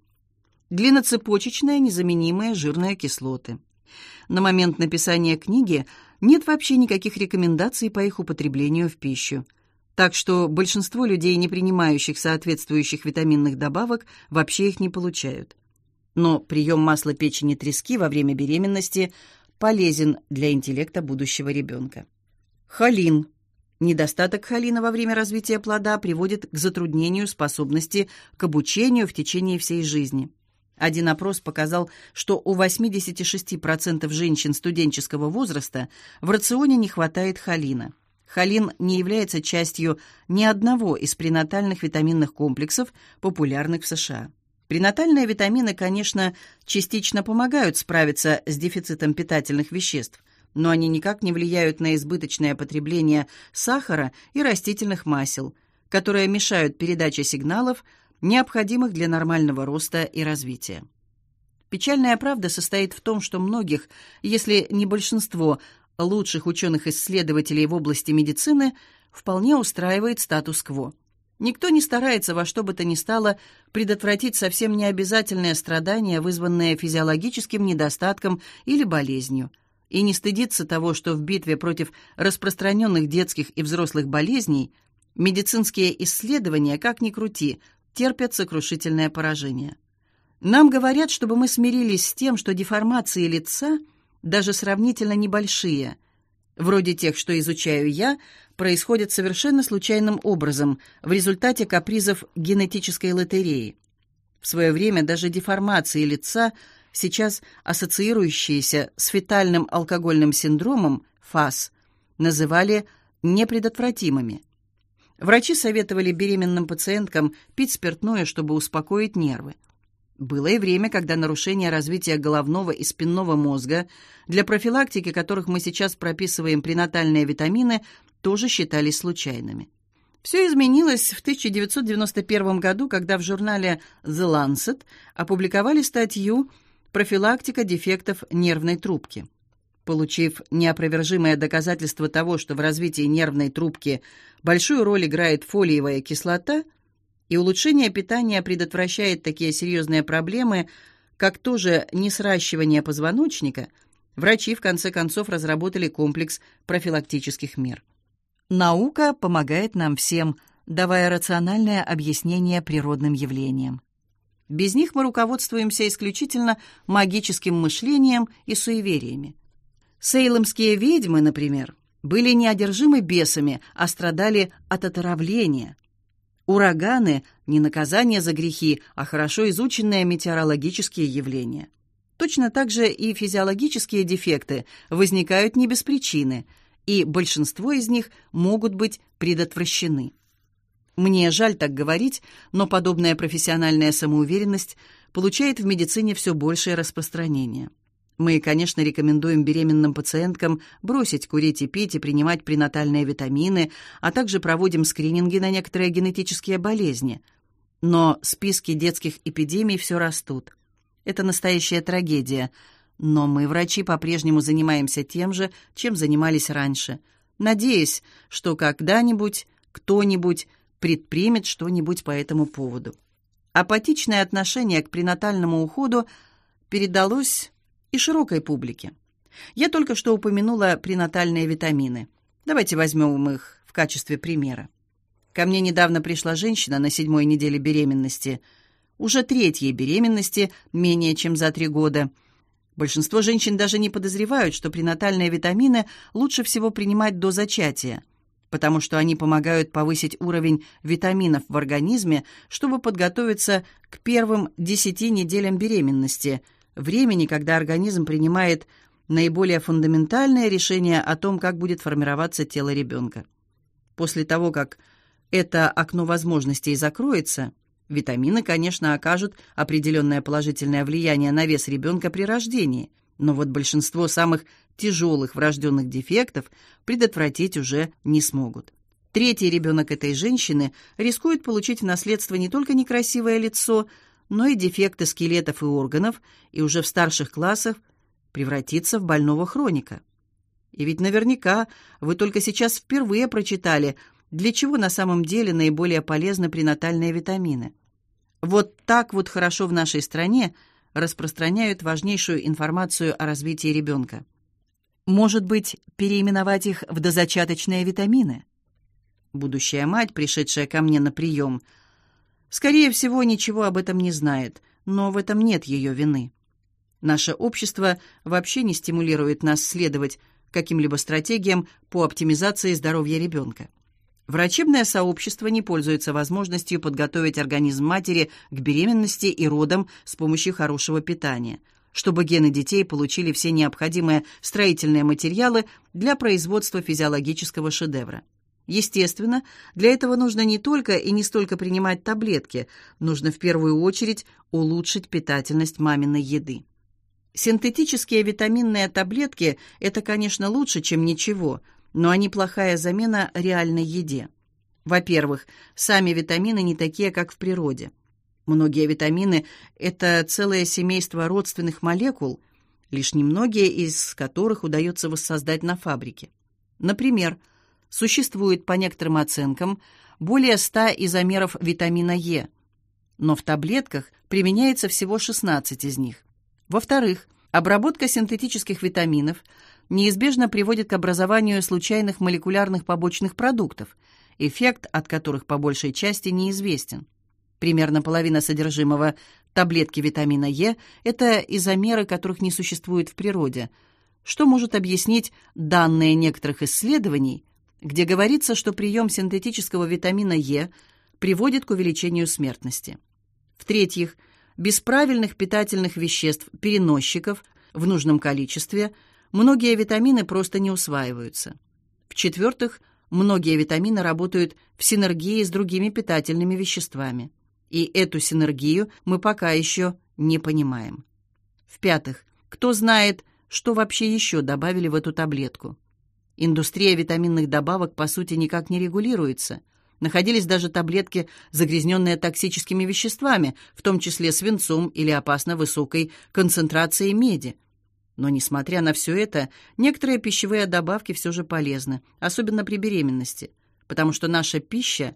Длинноцепочечные незаменимые жирные кислоты. На момент написания книги нет вообще никаких рекомендаций по их употреблению в пищу. Так что большинство людей, не принимающих соответствующих витаминных добавок, вообще их не получают. Но прием масла печени трески во время беременности полезен для интеллекта будущего ребенка. Холин. Недостаток холина во время развития плода приводит к затруднению способности к обучению в течение всей жизни. Один опрос показал, что у 86% женщин студенческого возраста в рационе не хватает холина. Холин не является частью ни одного из пренатальных витаминных комплексов, популярных в США. Пренатальные витамины, конечно, частично помогают справиться с дефицитом питательных веществ, но они никак не влияют на избыточное потребление сахара и растительных масел, которые мешают передаче сигналов, необходимых для нормального роста и развития. Печальная правда состоит в том, что многих, если не большинство, лучших ученых-исследователей в области медицины вполне устраивает статус-кво. Никто не старается во что бы то ни стало предотвратить совсем необязательное страдание, вызванное физиологическим недостатком или болезнью, и не стыдится того, что в битве против распространенных детских и взрослых болезней медицинские исследования, как ни крути, терпят сокрушительное поражение. Нам говорят, чтобы мы смирились с тем, что деформации лица, даже сравнительно небольшие, вроде тех, что изучаю я, происходят совершенно случайным образом в результате капризов генетической лотереи. В свое время даже деформации лица, сейчас ассоциирующиеся с фетальным алкогольным синдромом ФАС, называли непредотвратимыми. Врачи советовали беременным пациенткам пить спиртное, чтобы успокоить нервы. Было и время, когда нарушения развития головного и спинного мозга, для профилактики которых мы сейчас прописываем пренатальные витамины, тоже считались случайными. Все изменилось в 1991 году, когда в журнале The Lancet опубликовали статью «Профилактика дефектов нервной трубки». Получив неопровержимое доказательство того, что в развитии нервной трубки большую роль играет фолиевая кислота, и улучшение питания предотвращает такие серьезные проблемы, как тоже несращивание позвоночника, врачи в конце концов разработали комплекс профилактических мер. Наука помогает нам всем, давая рациональное объяснение природным явлениям. Без них мы руководствуемся исключительно магическим мышлением и суевериями. Сейлемские ведьмы, например, были неодержимы бесами, а страдали от отравления. Ураганы — не наказание за грехи, а хорошо изученные метеорологические явления. Точно так же и физиологические дефекты возникают не без причины, и большинство из них могут быть предотвращены. Мне жаль так говорить, но подобная профессиональная самоуверенность получает в медицине все большее распространение. Мы, конечно, рекомендуем беременным пациенткам бросить курить и пить и принимать пренатальные витамины, а также проводим скрининги на некоторые генетические болезни. Но списки детских эпидемий все растут. Это настоящая трагедия. Но мы, врачи, по-прежнему занимаемся тем же, чем занимались раньше, надеясь, что когда-нибудь кто-нибудь предпримет что-нибудь по этому поводу. Апатичное отношение к пренатальному уходу передалось и широкой публике. Я только что упомянула пренатальные витамины. Давайте возьмем их в качестве примера. Ко мне недавно пришла женщина на седьмой неделе беременности, уже третьей беременности, менее чем за три года. Большинство женщин даже не подозревают, что пренатальные витамины лучше всего принимать до зачатия, потому что они помогают повысить уровень витаминов в организме, чтобы подготовиться к первым десяти неделям беременности – времени, когда организм принимает наиболее фундаментальное решение о том, как будет формироваться тело ребенка. После того, как это окно возможностей закроется, витамины, конечно, окажут определенное положительное влияние на вес ребенка при рождении, но вот большинство самых тяжелых врожденных дефектов предотвратить уже не смогут. Третий ребенок этой женщины рискует получить в наследство не только некрасивое лицо, но и дефекты скелетов и органов, и уже в старших классах превратиться в больного хроника. И ведь наверняка вы только сейчас впервые прочитали, для чего на самом деле наиболее полезны пренатальные витамины. Вот так вот хорошо в нашей стране распространяют важнейшую информацию о развитии ребенка. Может быть, переименовать их в дозачаточные витамины? Будущая мать, пришедшая ко мне на прием, скорее всего, ничего об этом не знает, но в этом нет ее вины. Наше общество вообще не стимулирует нас следовать каким-либо стратегиям по оптимизации здоровья ребенка. Врачебное сообщество не пользуется возможностью подготовить организм матери к беременности и родам с помощью хорошего питания, чтобы гены детей получили все необходимые строительные материалы для производства физиологического шедевра. Естественно, для этого нужно не только и не столько принимать таблетки, нужно в первую очередь улучшить питательность маминой еды. Синтетические витаминные таблетки – это, конечно, лучше, чем ничего, но они плохая замена реальной еде. Во-первых, сами витамины не такие, как в природе. Многие витамины – это целое семейство родственных молекул, лишь немногие из которых удается воссоздать на фабрике. Например, существует, по некоторым оценкам, более 100 изомеров витамина Е, но в таблетках применяется всего 16 из них. Во-вторых, обработка синтетических витаминов неизбежно приводит к образованию случайных молекулярных побочных продуктов, эффект от которых по большей части неизвестен. Примерно половина содержимого таблетки витамина Е – это изомеры, которых не существует в природе, что может объяснить данные некоторых исследований, где говорится, что прием синтетического витамина Е приводит к увеличению смертности. В-третьих, без правильных питательных веществ, переносчиков в нужном количестве, многие витамины просто не усваиваются. В-четвертых, многие витамины работают в синергии с другими питательными веществами. И эту синергию мы пока еще не понимаем. В-пятых, кто знает, что вообще еще добавили в эту таблетку? Индустрия витаминных добавок, по сути, никак не регулируется – Находились даже таблетки, загрязненные токсическими веществами, в том числе свинцом или опасно высокой концентрацией меди. Но, несмотря на все это, некоторые пищевые добавки все же полезны, особенно при беременности, потому что наша пища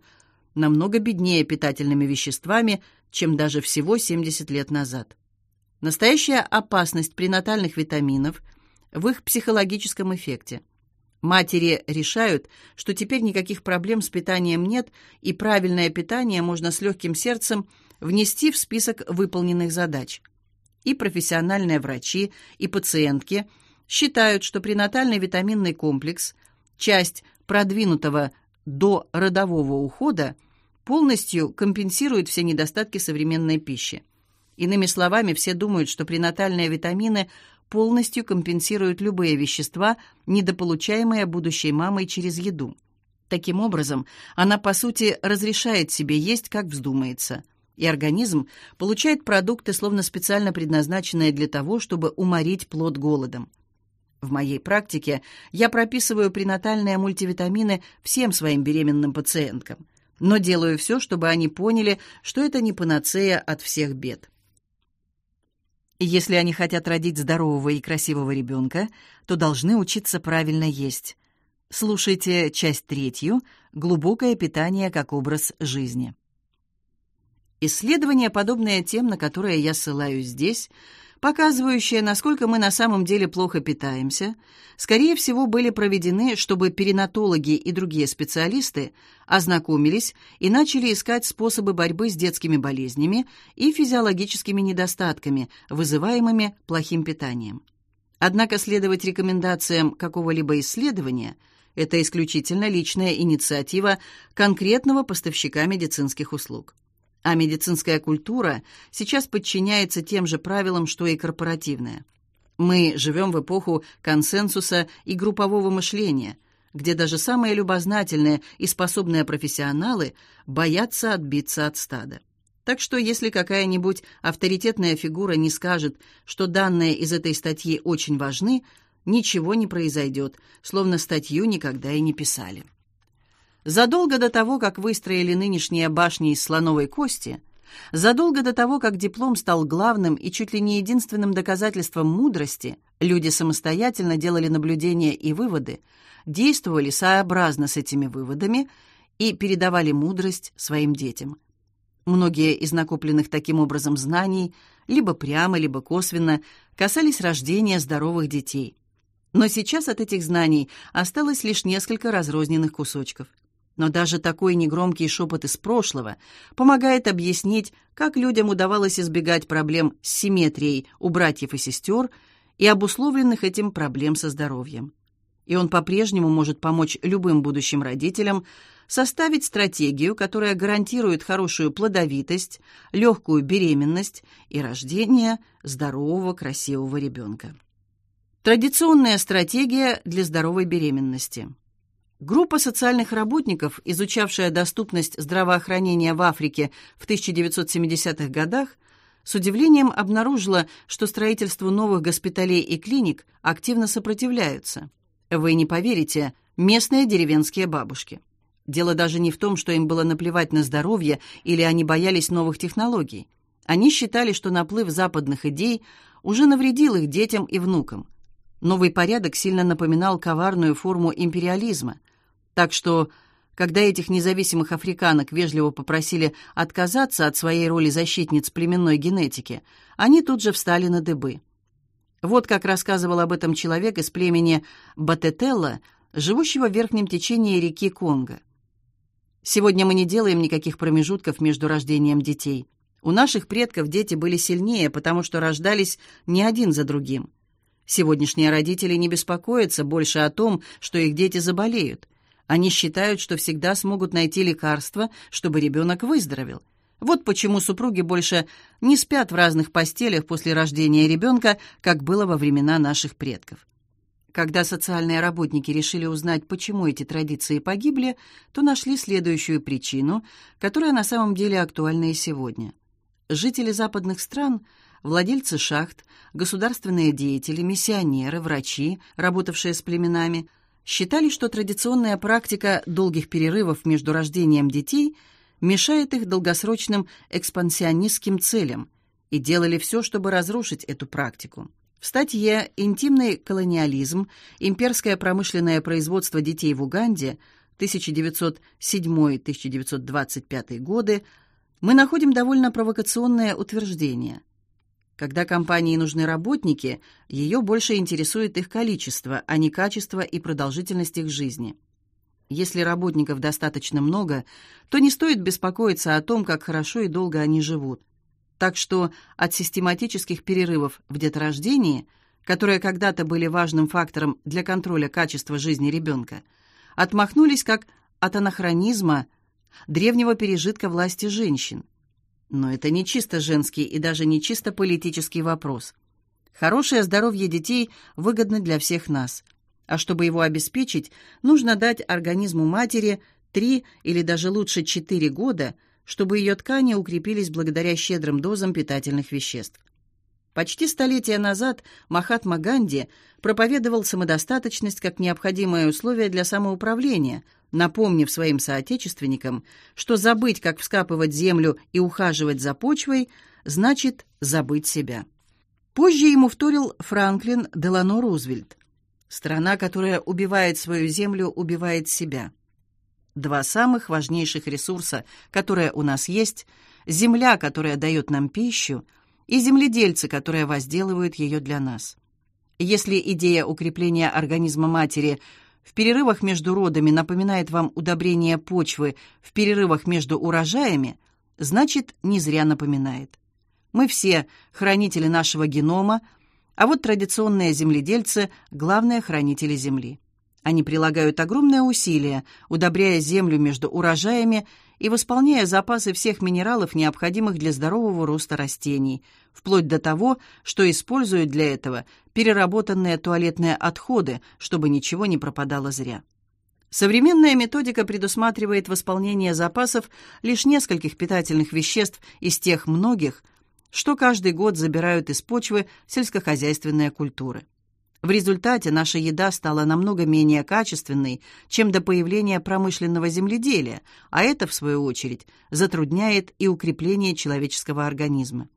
намного беднее питательными веществами, чем даже всего 70 лет назад. Настоящая опасность пренатальных витаминов в их психологическом эффекте – Матери решают, что теперь никаких проблем с питанием нет, и правильное питание можно с легким сердцем внести в список выполненных задач. И профессиональные врачи, и пациентки считают, что пренатальный витаминный комплекс, часть продвинутого до родового ухода, полностью компенсирует все недостатки современной пищи. Иными словами, все думают, что пренатальные витамины полностью компенсируют любые вещества, недополучаемые будущей мамой через еду. Таким образом, она, по сути, разрешает себе есть, как вздумается, и организм получает продукты, словно специально предназначенные для того, чтобы уморить плод голодом. В моей практике я прописываю пренатальные мультивитамины всем своим беременным пациенткам, но делаю все, чтобы они поняли, что это не панацея от всех бед. Если они хотят родить здорового и красивого ребенка, то должны учиться правильно есть. Слушайте часть третью «Глубокое питание как образ жизни». Исследования, подобные тем, на которые я ссылаюсь здесь, показывающие, насколько мы на самом деле плохо питаемся, скорее всего, были проведены, чтобы перинатологи и другие специалисты ознакомились и начали искать способы борьбы с детскими болезнями и физиологическими недостатками, вызываемыми плохим питанием. Однако следовать рекомендациям какого-либо исследования – это исключительно личная инициатива конкретного поставщика медицинских услуг. А медицинская культура сейчас подчиняется тем же правилам, что и корпоративная. Мы живем в эпоху консенсуса и группового мышления, где даже самые любознательные и способные профессионалы боятся отбиться от стада. Так что если какая-нибудь авторитетная фигура не скажет, что данные из этой статьи очень важны, ничего не произойдет, словно статью никогда и не писали. Задолго до того, как выстроили нынешние башни из слоновой кости, задолго до того, как диплом стал главным и чуть ли не единственным доказательством мудрости, люди самостоятельно делали наблюдения и выводы, действовали сообразно с этими выводами и передавали мудрость своим детям. Многие из накопленных таким образом знаний, либо прямо, либо косвенно, касались рождения здоровых детей. Но сейчас от этих знаний осталось лишь несколько разрозненных кусочков. Но даже такой негромкий шепот из прошлого помогает объяснить, как людям удавалось избегать проблем с симметрией у братьев и сестер и обусловленных этим проблем со здоровьем. И он по-прежнему может помочь любым будущим родителям составить стратегию, которая гарантирует хорошую плодовитость, легкую беременность и рождение здорового, красивого ребенка. Традиционная стратегия для здоровой беременности. Группа социальных работников, изучавшая доступность здравоохранения в Африке в 1970-х годах, с удивлением обнаружила, что строительству новых госпиталей и клиник активно сопротивляются. Вы не поверите, местные деревенские бабушки. Дело даже не в том, что им было наплевать на здоровье или они боялись новых технологий. Они считали, что наплыв западных идей уже навредил их детям и внукам. Новый порядок сильно напоминал коварную форму империализма. Так что, когда этих независимых африканок вежливо попросили отказаться от своей роли защитниц племенной генетики, они тут же встали на дыбы. Вот как рассказывал об этом человек из племени Батетелла, живущего в верхнем течении реки Конго. Сегодня мы не делаем никаких промежутков между рождением детей. У наших предков дети были сильнее, потому что рождались не один за другим. Сегодняшние родители не беспокоятся больше о том, что их дети заболеют. Они считают, что всегда смогут найти лекарство, чтобы ребенок выздоровел. Вот почему супруги больше не спят в разных постелях после рождения ребенка, как было во времена наших предков. Когда социальные работники решили узнать, почему эти традиции погибли, то нашли следующую причину, которая на самом деле актуальна и сегодня. Жители западных стран, владельцы шахт, государственные деятели, миссионеры, врачи, работавшие с племенами, считали, что традиционная практика долгих перерывов между рождением детей мешает их долгосрочным экспансионистским целям и делали все, чтобы разрушить эту практику. В статье «Интимный колониализм. Имперское промышленное производство детей в Уганде» 1907-1925 годы мы находим довольно провокационное утверждение. Когда компании нужны работники, ее больше интересует их количество, а не качество и продолжительность их жизни. Если работников достаточно много, то не стоит беспокоиться о том, как хорошо и долго они живут. Так что от систематических перерывов в деторождении, которые когда-то были важным фактором для контроля качества жизни ребенка, отмахнулись как от анахронизма древнего пережитка власти женщин. Но это не чисто женский и даже не чисто политический вопрос. Хорошее здоровье детей выгодно для всех нас. А чтобы его обеспечить, нужно дать организму матери 3 или даже лучше 4 года – чтобы ее ткани укрепились благодаря щедрым дозам питательных веществ. Почти столетие назад Махатма Ганди проповедовал самодостаточность как необходимое условие для самоуправления, напомнив своим соотечественникам, что забыть, как вскапывать землю и ухаживать за почвой, значит забыть себя. Позже ему вторил Франклин Делано Рузвельт. «Страна, которая убивает свою землю, убивает себя». Два самых важнейших ресурса, которые у нас есть – земля, которая дает нам пищу, и земледельцы, которые возделывают ее для нас. Если идея укрепления организма матери в перерывах между родами напоминает вам удобрение почвы в перерывах между урожаями, значит, не зря напоминает. Мы все хранители нашего генома, а вот традиционные земледельцы – главные хранители земли. Они прилагают огромные усилия, удобряя землю между урожаями и восполняя запасы всех минералов, необходимых для здорового роста растений, вплоть до того, что используют для этого переработанные туалетные отходы, чтобы ничего не пропадало зря. Современная методика предусматривает восполнение запасов лишь нескольких питательных веществ из тех многих, что каждый год забирают из почвы сельскохозяйственные культуры. В результате наша еда стала намного менее качественной, чем до появления промышленного земледелия, а это, в свою очередь, затрудняет и укрепление человеческого организма.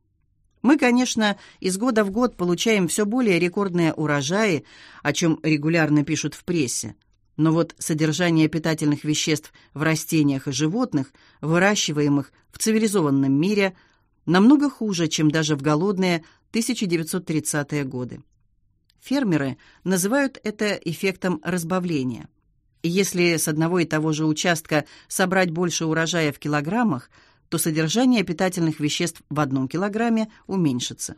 Мы, конечно, из года в год получаем все более рекордные урожаи, о чем регулярно пишут в прессе. Но вот содержание питательных веществ в растениях и животных, выращиваемых в цивилизованном мире, намного хуже, чем даже в голодные 1930-е годы. Фермеры называют это эффектом разбавления. Если с одного и того же участка собрать больше урожая в килограммах, то содержание питательных веществ в одном килограмме уменьшится.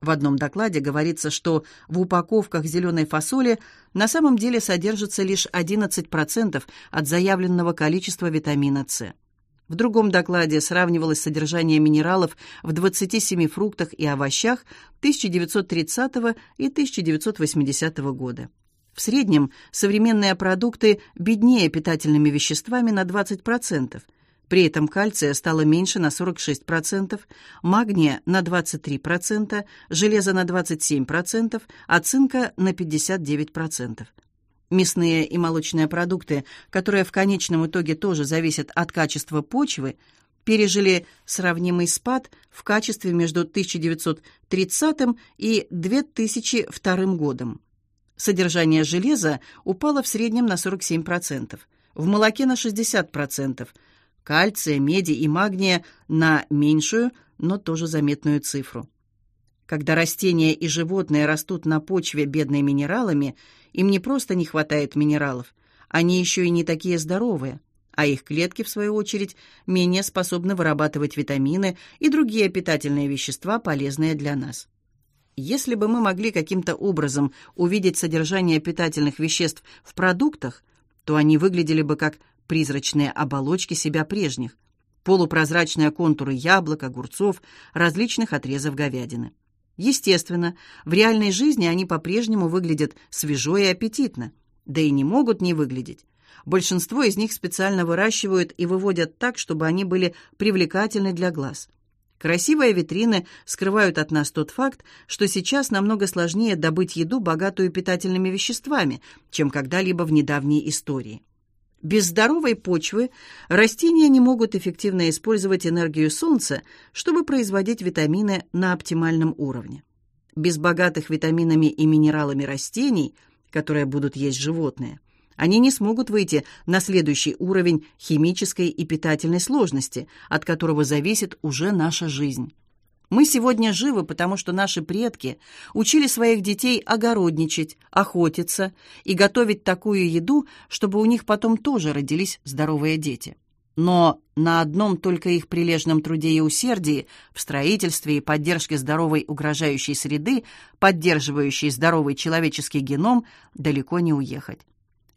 В одном докладе говорится, что в упаковках зеленой фасоли на самом деле содержится лишь 11% от заявленного количества витамина С. В другом докладе сравнивалось содержание минералов в 27 фруктах и овощах 1930 и 1980 года. В среднем современные продукты беднее питательными веществами на 20%. При этом кальция стало меньше на 46%, магния на 23%, железа на 27%, а цинка на 59%. Мясные и молочные продукты, которые в конечном итоге тоже зависят от качества почвы, пережили сравнимый спад в качестве между 1930 и 2002 годом. Содержание железа упало в среднем на 47%, в молоке на 60%, кальция, меди и магния на меньшую, но тоже заметную цифру. Когда растения и животные растут на почве, бедной минералами, им не просто не хватает минералов, они еще и не такие здоровые, а их клетки, в свою очередь, менее способны вырабатывать витамины и другие питательные вещества, полезные для нас. Если бы мы могли каким-то образом увидеть содержание питательных веществ в продуктах, то они выглядели бы как призрачные оболочки себя прежних, полупрозрачные контуры яблок, огурцов, различных отрезов говядины. Естественно, в реальной жизни они по-прежнему выглядят свежо и аппетитно, да и не могут не выглядеть. Большинство из них специально выращивают и выводят так, чтобы они были привлекательны для глаз. Красивые витрины скрывают от нас тот факт, что сейчас намного сложнее добыть еду, богатую питательными веществами, чем когда-либо в недавней истории. Без здоровой почвы растения не могут эффективно использовать энергию солнца, чтобы производить витамины на оптимальном уровне. Без богатых витаминами и минералами растений, которые будут есть животные, они не смогут выйти на следующий уровень химической и питательной сложности, от которого зависит уже наша жизнь. Мы сегодня живы, потому что наши предки учили своих детей огородничать, охотиться и готовить такую еду, чтобы у них потом тоже родились здоровые дети. Но на одном только их прилежном труде и усердии в строительстве и поддержке здоровой угрожающей среды, поддерживающей здоровый человеческий геном, далеко не уехать.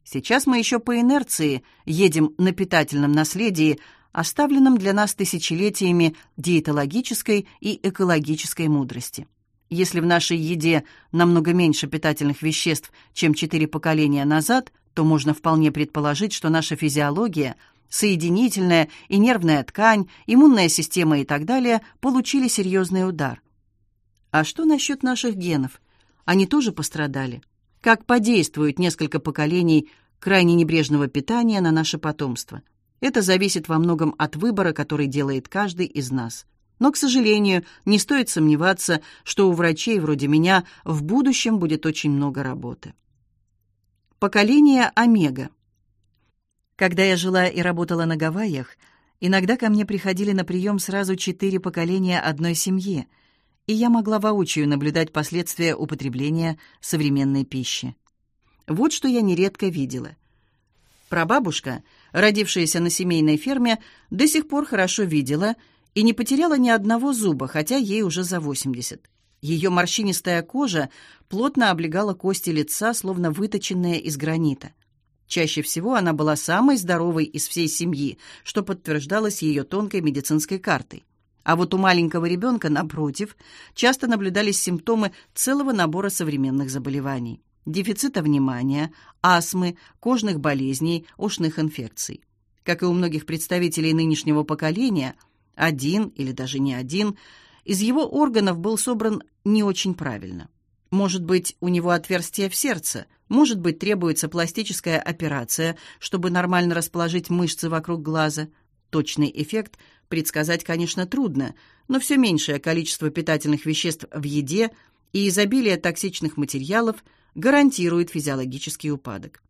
Сейчас мы еще по инерции едем на питательном наследии, оставленном для нас тысячелетиями диетологической и экологической мудрости. Если в нашей еде намного меньше питательных веществ, чем четыре поколения назад, то можно вполне предположить, что наша физиология, соединительная и нервная ткань, иммунная система и так далее получили серьезный удар. А что насчет наших генов? Они тоже пострадали? Как подействуют несколько поколений крайне небрежного питания на наше потомство? Это зависит во многом от выбора, который делает каждый из нас. Но, к сожалению, не стоит сомневаться, что у врачей вроде меня в будущем будет очень много работы. Поколение омега. Когда я жила и работала на Гавайях, иногда ко мне приходили на прием сразу четыре поколения одной семьи, и я могла воочию наблюдать последствия употребления современной пищи. Вот что я нередко видела. Прабабушка — родившаяся на семейной ферме, до сих пор хорошо видела и не потеряла ни одного зуба, хотя ей уже за 80. Ее морщинистая кожа плотно облегала кости лица, словно выточенные из гранита. Чаще всего она была самой здоровой из всей семьи, что подтверждалось ее тонкой медицинской картой. А вот у маленького ребенка, напротив, часто наблюдались симптомы целого набора современных заболеваний. Дефицита внимания, астмы, кожных болезней, ушных инфекций. Как и у многих представителей нынешнего поколения, один или даже не один из его органов был собран не очень правильно. Может быть, у него отверстие в сердце, может быть, требуется пластическая операция, чтобы нормально расположить мышцы вокруг глаза. Точный эффект предсказать, конечно, трудно, но все меньшее количество питательных веществ в еде и изобилие токсичных материалов гарантирует физиологический упадок.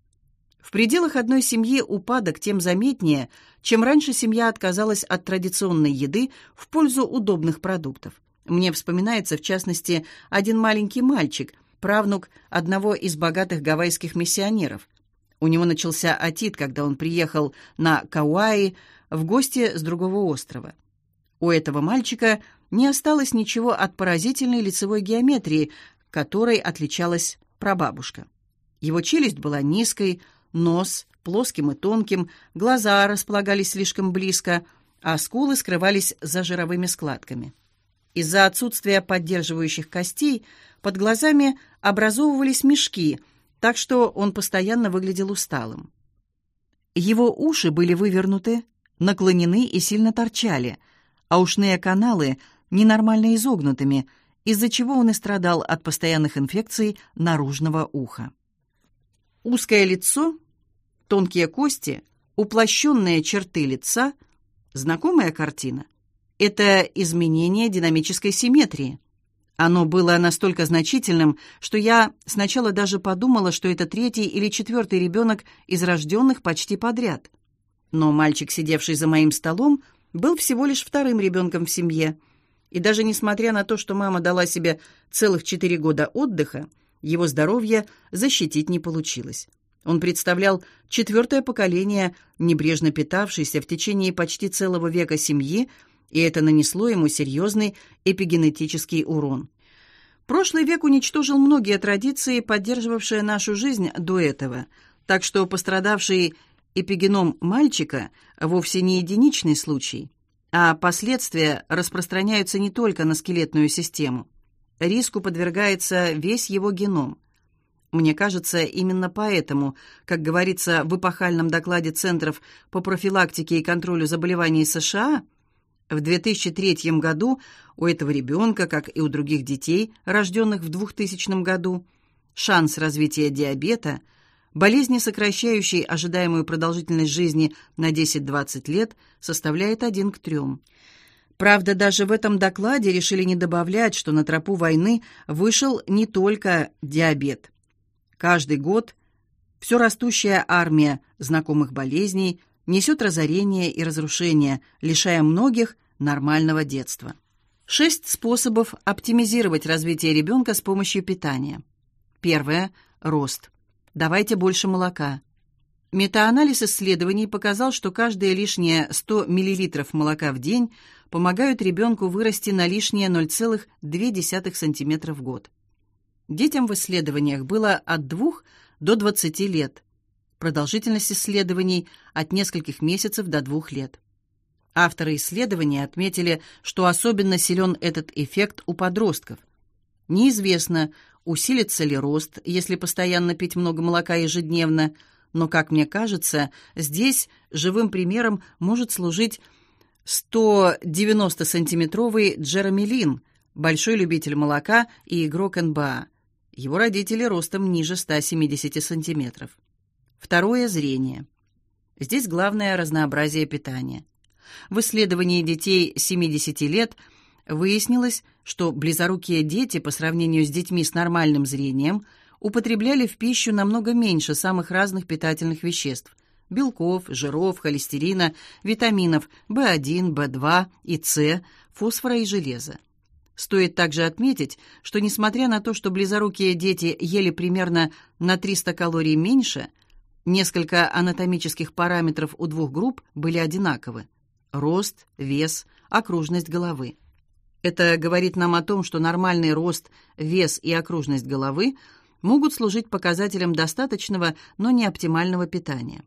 В пределах одной семьи упадок тем заметнее, чем раньше семья отказалась от традиционной еды в пользу удобных продуктов. Мне вспоминается, в частности, один маленький мальчик, правнук одного из богатых гавайских миссионеров. У него начался отит, когда он приехал на Кауаи в гости с другого острова. У этого мальчика не осталось ничего от поразительной лицевой геометрии, которой отличалась прабабушка. Его челюсть была низкой, нос плоским и тонким, глаза располагались слишком близко, а скулы скрывались за жировыми складками. Из-за отсутствия поддерживающих костей под глазами образовывались мешки, так что он постоянно выглядел усталым. Его уши были вывернуты, наклонены и сильно торчали, а ушные каналы ненормально изогнутыми, из-за чего он и страдал от постоянных инфекций наружного уха. Узкое лицо, тонкие кости, уплощенные черты лица — знакомая картина. Это изменение динамической симметрии. Оно было настолько значительным, что я сначала даже подумала, что это третий или четвертый ребенок из рожденных почти подряд. Но мальчик, сидевший за моим столом, был всего лишь вторым ребенком в семье. И даже несмотря на то, что мама дала себе целых четыре года отдыха, его здоровье защитить не получилось. Он представлял четвертое поколение, небрежно питавшейся в течение почти целого века семьи, и это нанесло ему серьезный эпигенетический урон. Прошлый век уничтожил многие традиции, поддерживавшие нашу жизнь до этого, так что пострадавший эпигеном мальчика вовсе не единичный случай, а последствия распространяются не только на скелетную систему. Риску подвергается весь его геном. Мне кажется, именно поэтому, как говорится в эпохальном докладе Центров по профилактике и контролю заболеваний США, в 2003 году у этого ребенка, как и у других детей, рожденных в 2000 году, шанс развития диабета, болезни, сокращающей ожидаемую продолжительность жизни на 10-20 лет, составляет 1 к 3. Правда, даже в этом докладе решили не добавлять, что на тропу войны вышел не только диабет. Каждый год все растущая армия знакомых болезней несет разорение и разрушение, лишая многих нормального детства. Шесть способов оптимизировать развитие ребенка с помощью питания. Первое рост. Давайте больше молока. Метаанализ исследований показал, что каждые лишние 100 мл молока в день помогают ребенку вырасти на лишние 0,2 см в год. Детям в исследованиях было от 2 до 20 лет. Продолжительность исследований от нескольких месяцев до 2 лет. Авторы исследования отметили, что особенно силен этот эффект у подростков. Неизвестно, усилится ли рост, если постоянно пить много молока ежедневно, но, как мне кажется, здесь живым примером может служить 190-сантиметровый Джереми Лин, большой любитель молока и игрок НБА. Его родители ростом ниже 170 сантиметров. Второе – зрение. Здесь главное – разнообразие питания. В исследовании детей 70 лет выяснилось, что близорукие дети по сравнению с детьми с нормальным зрением употребляли в пищу намного меньше самых разных питательных веществ – белков, жиров, холестерина, витаминов В1, В2 и С, фосфора и железа. Стоит также отметить, что несмотря на то, что близорукие дети ели примерно на 300 калорий меньше, несколько анатомических параметров у двух групп были одинаковы: рост, вес, окружность головы. Это говорит нам о том, что нормальный рост, вес и окружность головы могут служить показателем достаточного, но не оптимального питания.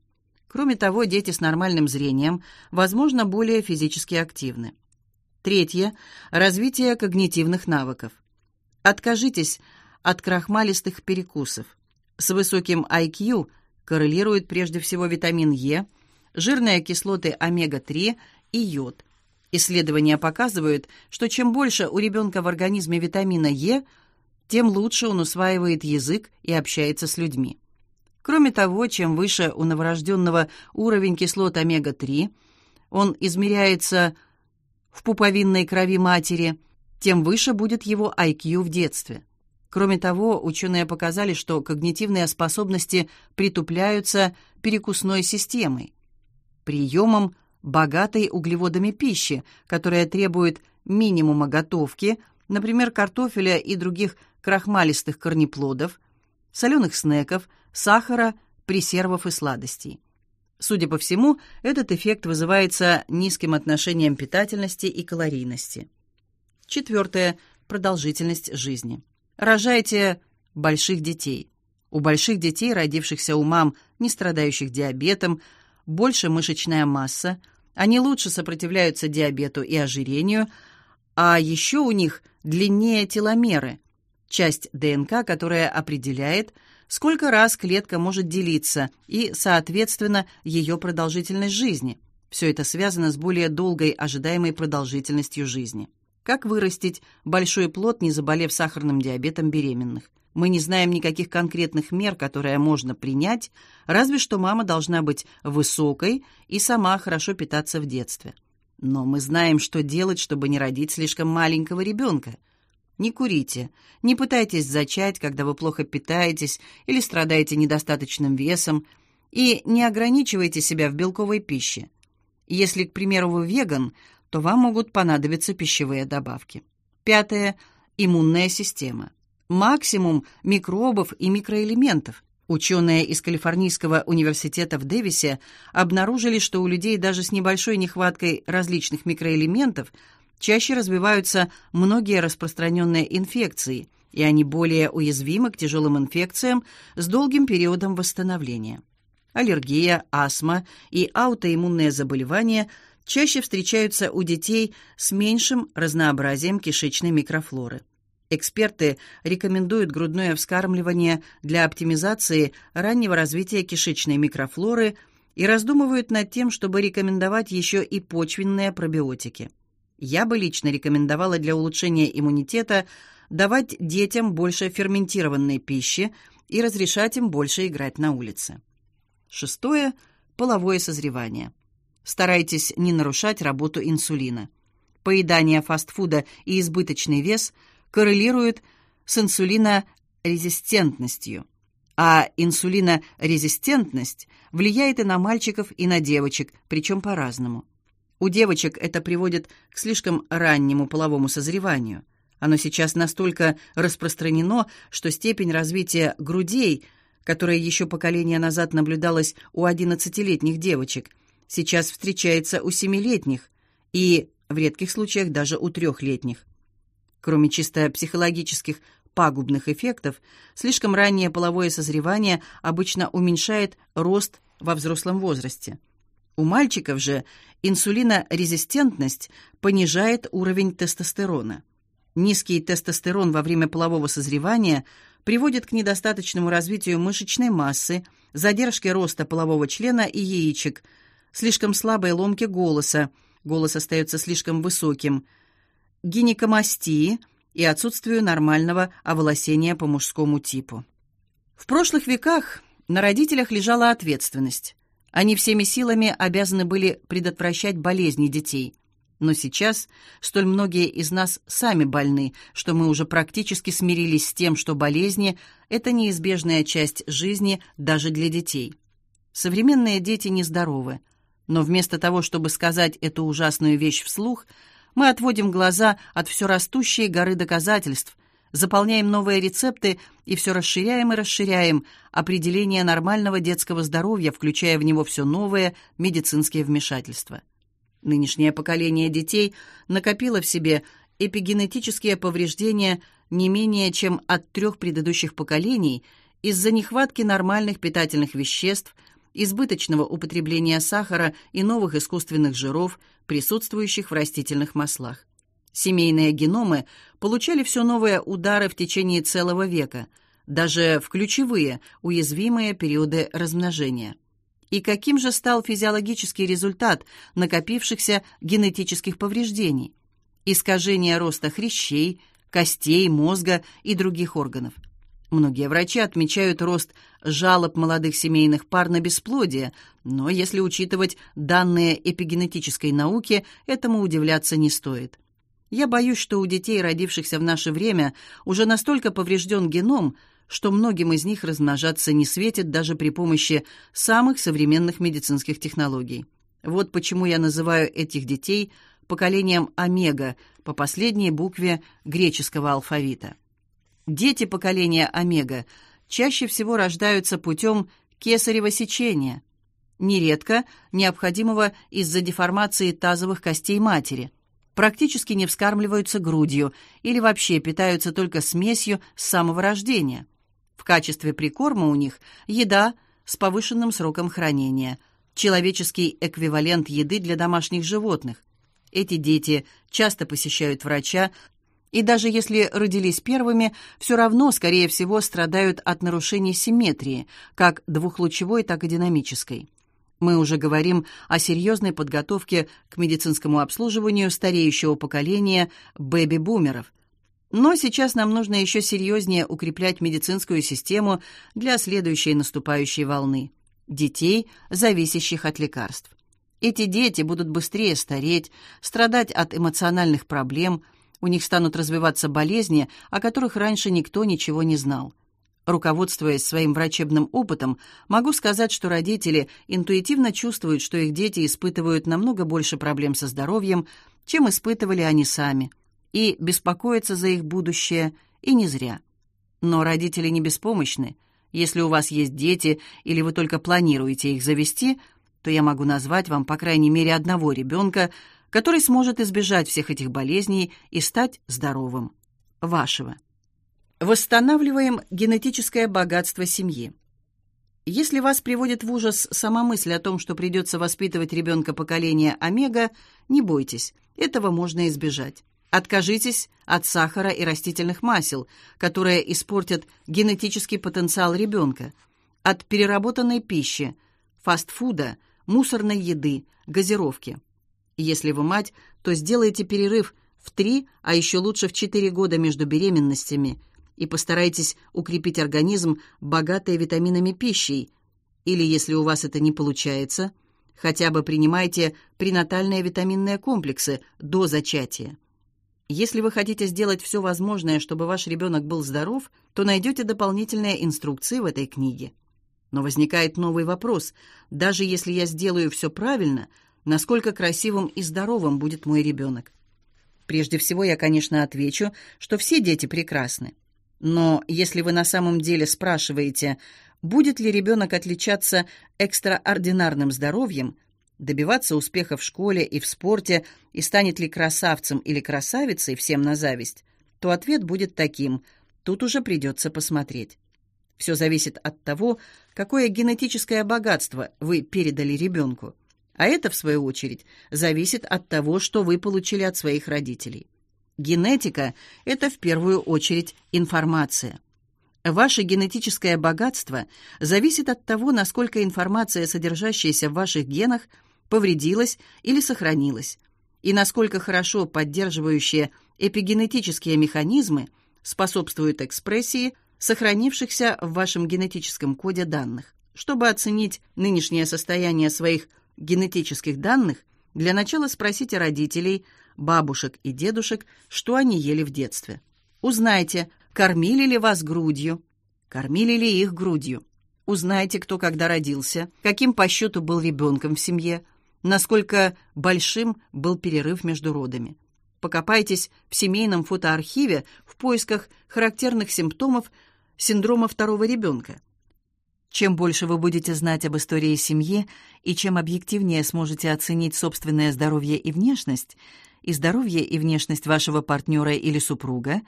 Кроме того, дети с нормальным зрением, возможно, более физически активны. Третье развитие когнитивных навыков. Откажитесь от крахмалистых перекусов. С высоким IQ коррелирует прежде всего витамин Е, жирные кислоты омега-3 и йод. Исследования показывают, что чем больше у ребенка в организме витамина Е, тем лучше он усваивает язык и общается с людьми. Кроме того, чем выше у новорожденного уровень кислот омега-3, он измеряется в пуповинной крови матери, тем выше будет его IQ в детстве. Кроме того, ученые показали, что когнитивные способности притупляются перекусной системой, приемом богатой углеводами пищи, которая требует минимума готовки, например, картофеля и других крахмалистых корнеплодов, соленых снеков, сахара, пресервов и сладостей. Судя по всему, этот эффект вызывается низким отношением питательности и калорийности. Четвертое продолжительность жизни. Рожайте больших детей. У больших детей, родившихся у мам, не страдающих диабетом, больше мышечная масса, они лучше сопротивляются диабету и ожирению, а еще у них длиннее теломеры, часть ДНК, которая определяет, сколько раз клетка может делиться и, соответственно, ее продолжительность жизни. Все это связано с более долгой ожидаемой продолжительностью жизни. Как вырастить большой плод, не заболев сахарным диабетом беременных? Мы не знаем никаких конкретных мер, которые можно принять, разве что мама должна быть высокой и сама хорошо питаться в детстве. Но мы знаем, что делать, чтобы не родить слишком маленького ребенка. Не курите, не пытайтесь зачать, когда вы плохо питаетесь или страдаете недостаточным весом, и не ограничивайте себя в белковой пище. Если, к примеру, вы веган, то вам могут понадобиться пищевые добавки. Пятое иммунная система. Максимум микробов и микроэлементов. Ученые из Калифорнийского университета в Дэвисе обнаружили, что у людей даже с небольшой нехваткой различных микроэлементов чаще развиваются многие распространенные инфекции, и они более уязвимы к тяжелым инфекциям с долгим периодом восстановления. Аллергия, астма и аутоиммунные заболевания чаще встречаются у детей с меньшим разнообразием кишечной микрофлоры. Эксперты рекомендуют грудное вскармливание для оптимизации раннего развития кишечной микрофлоры и раздумывают над тем, чтобы рекомендовать еще и почвенные пробиотики. Я бы лично рекомендовала для улучшения иммунитета давать детям больше ферментированной пищи и разрешать им больше играть на улице. Шестое половое созревание. Старайтесь не нарушать работу инсулина. Поедание фастфуда и избыточный вес коррелируют с инсулинорезистентностью, а инсулинорезистентность влияет и на мальчиков, и на девочек, причем по-разному. У девочек это приводит к слишком раннему половому созреванию. Оно сейчас настолько распространено, что степень развития грудей, которая еще поколение назад наблюдалась у 11-летних девочек, сейчас встречается у 7-летних и в редких случаях даже у трехлетних. Кроме чисто психологических пагубных эффектов, слишком раннее половое созревание обычно уменьшает рост во взрослом возрасте. У мальчиков же инсулинорезистентность понижает уровень тестостерона. Низкий тестостерон во время полового созревания приводит к недостаточному развитию мышечной массы, задержке роста полового члена и яичек, слишком слабой ломке голоса, голос остается слишком высоким, гинекомастии и отсутствию нормального оволосения по мужскому типу. В прошлых веках на родителях лежала ответственность. Они всеми силами обязаны были предотвращать болезни детей. Но сейчас столь многие из нас сами больны, что мы уже практически смирились с тем, что болезни это неизбежная часть жизни даже для детей. Современные дети нездоровы, но вместо того, чтобы сказать эту ужасную вещь вслух, мы отводим глаза от все растущей горы доказательств, заполняем новые рецепты и все расширяем и расширяем определение нормального детского здоровья, включая в него все новые медицинские вмешательства. Нынешнее поколение детей накопило в себе эпигенетические повреждения не менее чем от трех предыдущих поколений из-за нехватки нормальных питательных веществ, избыточного употребления сахара и новых искусственных жиров, присутствующих в растительных маслах. Семейные геномы получали все новые удары в течение целого века, даже в ключевые, уязвимые периоды размножения. И каким же стал физиологический результат накопившихся генетических повреждений? Искажение роста хрящей, костей, мозга и других органов. Многие врачи отмечают рост жалоб молодых семейных пар на бесплодие, но если учитывать данные эпигенетической науки, этому удивляться не стоит. Я боюсь, что у детей, родившихся в наше время, уже настолько поврежден геном, что многим из них размножаться не светит даже при помощи самых современных медицинских технологий. Вот почему я называю этих детей поколением омега по последней букве греческого алфавита. Дети поколения омега чаще всего рождаются путем кесарево сечения, нередко необходимого из-за деформации тазовых костей матери. Практически не вскармливаются грудью или вообще питаются только смесью с самого рождения. В качестве прикорма у них еда с повышенным сроком хранения, человеческий эквивалент еды для домашних животных. Эти дети часто посещают врача, и даже если родились первыми, все равно, скорее всего, страдают от нарушений симметрии, как двухлучевой, так и динамической. Мы уже говорим о серьезной подготовке к медицинскому обслуживанию стареющего поколения бэби-бумеров. Но сейчас нам нужно еще серьезнее укреплять медицинскую систему для следующей наступающей волны детей, зависящих от лекарств. Эти дети будут быстрее стареть, страдать от эмоциональных проблем, у них станут развиваться болезни, о которых раньше никто ничего не знал. Руководствуясь своим врачебным опытом, могу сказать, что родители интуитивно чувствуют, что их дети испытывают намного больше проблем со здоровьем, чем испытывали они сами, и беспокоятся за их будущее, и не зря. Но родители не беспомощны. Если у вас есть дети или вы только планируете их завести – то я могу назвать вам, по крайней мере, одного ребенка, который сможет избежать всех этих болезней и стать здоровым. Вашего. Восстанавливаем генетическое богатство семьи. Если вас приводит в ужас сама мысль о том, что придется воспитывать ребенка поколения омега, не бойтесь, этого можно избежать. Откажитесь от сахара и растительных масел, которые испортят генетический потенциал ребенка, от переработанной пищи, фастфуда, мусорной еды, газировки. Если вы мать, то сделайте перерыв в три, а еще лучше в четыре года между беременностями и постарайтесь укрепить организм богатой витаминами пищей. Или, если у вас это не получается, хотя бы принимайте пренатальные витаминные комплексы до зачатия. Если вы хотите сделать все возможное, чтобы ваш ребенок был здоров, то найдете дополнительные инструкции в этой книге. Но возникает новый вопрос. Даже если я сделаю все правильно, насколько красивым и здоровым будет мой ребенок? Прежде всего, я, конечно, отвечу, что все дети прекрасны. Но если вы на самом деле спрашиваете, будет ли ребенок отличаться экстраординарным здоровьем, добиваться успеха в школе и в спорте и станет ли красавцем или красавицей всем на зависть, то ответ будет таким: тут уже придется посмотреть. Все зависит от того, какое генетическое богатство вы передали ребенку. А это, в свою очередь, зависит от того, что вы получили от своих родителей. Генетика – это в первую очередь информация. Ваше генетическое богатство зависит от того, насколько информация, содержащаяся в ваших генах, повредилась или сохранилась, и насколько хорошо поддерживающие эпигенетические механизмы способствуют экспрессии – сохранившихся в вашем генетическом коде данных. Чтобы оценить нынешнее состояние своих генетических данных, для начала спросите родителей, бабушек и дедушек, что они ели в детстве. Узнайте, кормили ли вас грудью, кормили ли их грудью. Узнайте, кто когда родился, каким по счету был ребенком в семье, насколько большим был перерыв между родами. Покопайтесь в семейном фотоархиве в поисках характерных симптомов синдрома второго ребенка. Чем больше вы будете знать об истории семьи и чем объективнее сможете оценить собственное здоровье и внешность, и здоровье и внешность вашего партнера или супруга,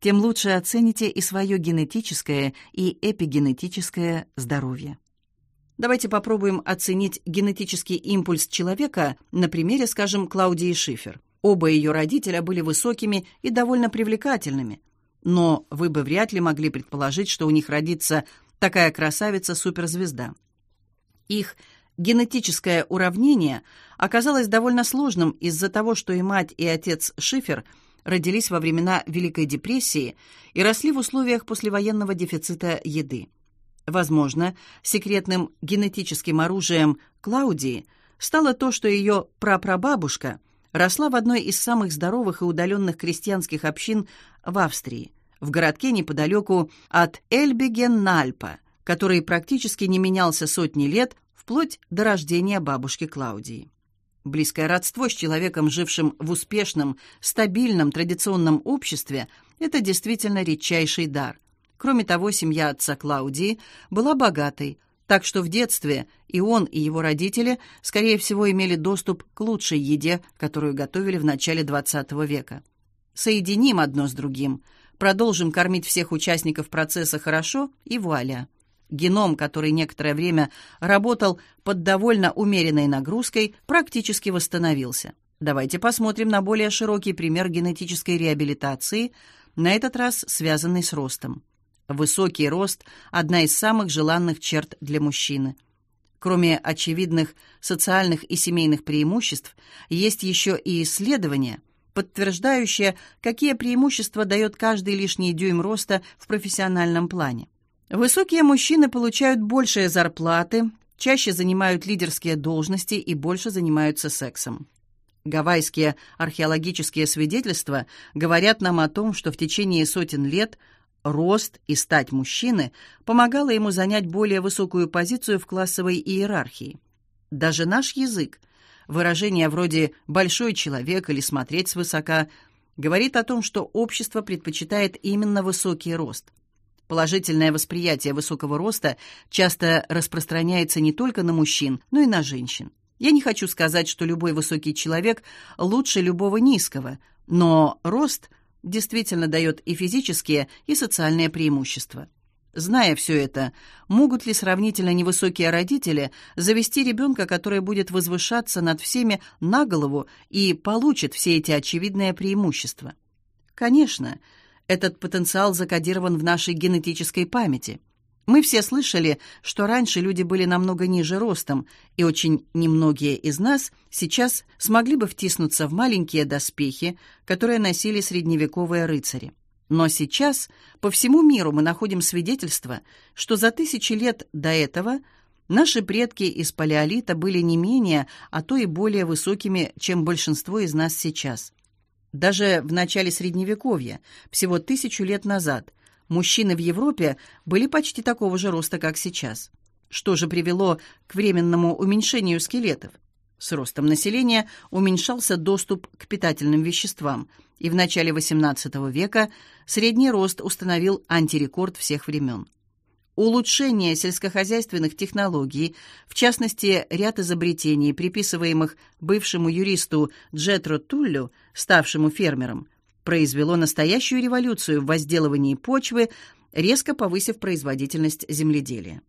тем лучше оцените и свое генетическое и эпигенетическое здоровье. Давайте попробуем оценить генетический импульс человека на примере, скажем, Клаудии Шифер. Оба ее родителя были высокими и довольно привлекательными, но вы бы вряд ли могли предположить, что у них родится такая красавица-суперзвезда. Их генетическое уравнение оказалось довольно сложным из-за того, что и мать, и отец Шифер родились во времена Великой депрессии и росли в условиях послевоенного дефицита еды. Возможно, секретным генетическим оружием Клаудии стало то, что ее прапрабабушка росла в одной из самых здоровых и удаленных крестьянских общин в Австрии, в городке неподалеку от Эльбиген-Нальпа, который практически не менялся сотни лет вплоть до рождения бабушки Клаудии. Близкое родство с человеком, жившим в успешном, стабильном традиционном обществе, это действительно редчайший дар. Кроме того, семья отца Клаудии была богатой, так что в детстве и он, и его родители, скорее всего, имели доступ к лучшей еде, которую готовили в начале XX века. Соединим одно с другим, продолжим кормить всех участников процесса хорошо, и вуаля. Геном, который некоторое время работал под довольно умеренной нагрузкой, практически восстановился. Давайте посмотрим на более широкий пример генетической реабилитации, на этот раз связанный с ростом. Высокий рост – одна из самых желанных черт для мужчины. Кроме очевидных социальных и семейных преимуществ, есть еще и исследования, подтверждающие, какие преимущества дает каждый лишний дюйм роста в профессиональном плане. Высокие мужчины получают большие зарплаты, чаще занимают лидерские должности и больше занимаются сексом. Гавайские археологические свидетельства говорят нам о том, что в течение сотен лет – Рост и стать мужчины помогало ему занять более высокую позицию в классовой иерархии. Даже наш язык, выражение вроде «большой человек» или «смотреть свысока», говорит о том, что общество предпочитает именно высокий рост. Положительное восприятие высокого роста часто распространяется не только на мужчин, но и на женщин. Я не хочу сказать, что любой высокий человек лучше любого низкого, но рост – действительно дает и физические, и социальные преимущества. Зная все это, могут ли сравнительно невысокие родители завести ребенка, который будет возвышаться над всеми на голову и получит все эти очевидные преимущества? Конечно, этот потенциал закодирован в нашей генетической памяти – мы все слышали, что раньше люди были намного ниже ростом, и очень немногие из нас сейчас смогли бы втиснуться в маленькие доспехи, которые носили средневековые рыцари. Но сейчас по всему миру мы находим свидетельства, что за тысячи лет до этого наши предки из палеолита были не менее, а то и более высокими, чем большинство из нас сейчас. Даже в начале средневековья, всего тысячу лет назад – Мужчины в Европе были почти такого же роста, как сейчас. Что же привело к временному уменьшению скелетов? С ростом населения уменьшался доступ к питательным веществам, и в начале XVIII века средний рост установил антирекорд всех времен. Улучшение сельскохозяйственных технологий, в частности, ряд изобретений, приписываемых бывшему юристу Джетро Туллю, ставшему фермером, произвело настоящую революцию в возделывании почвы, резко повысив производительность земледелия.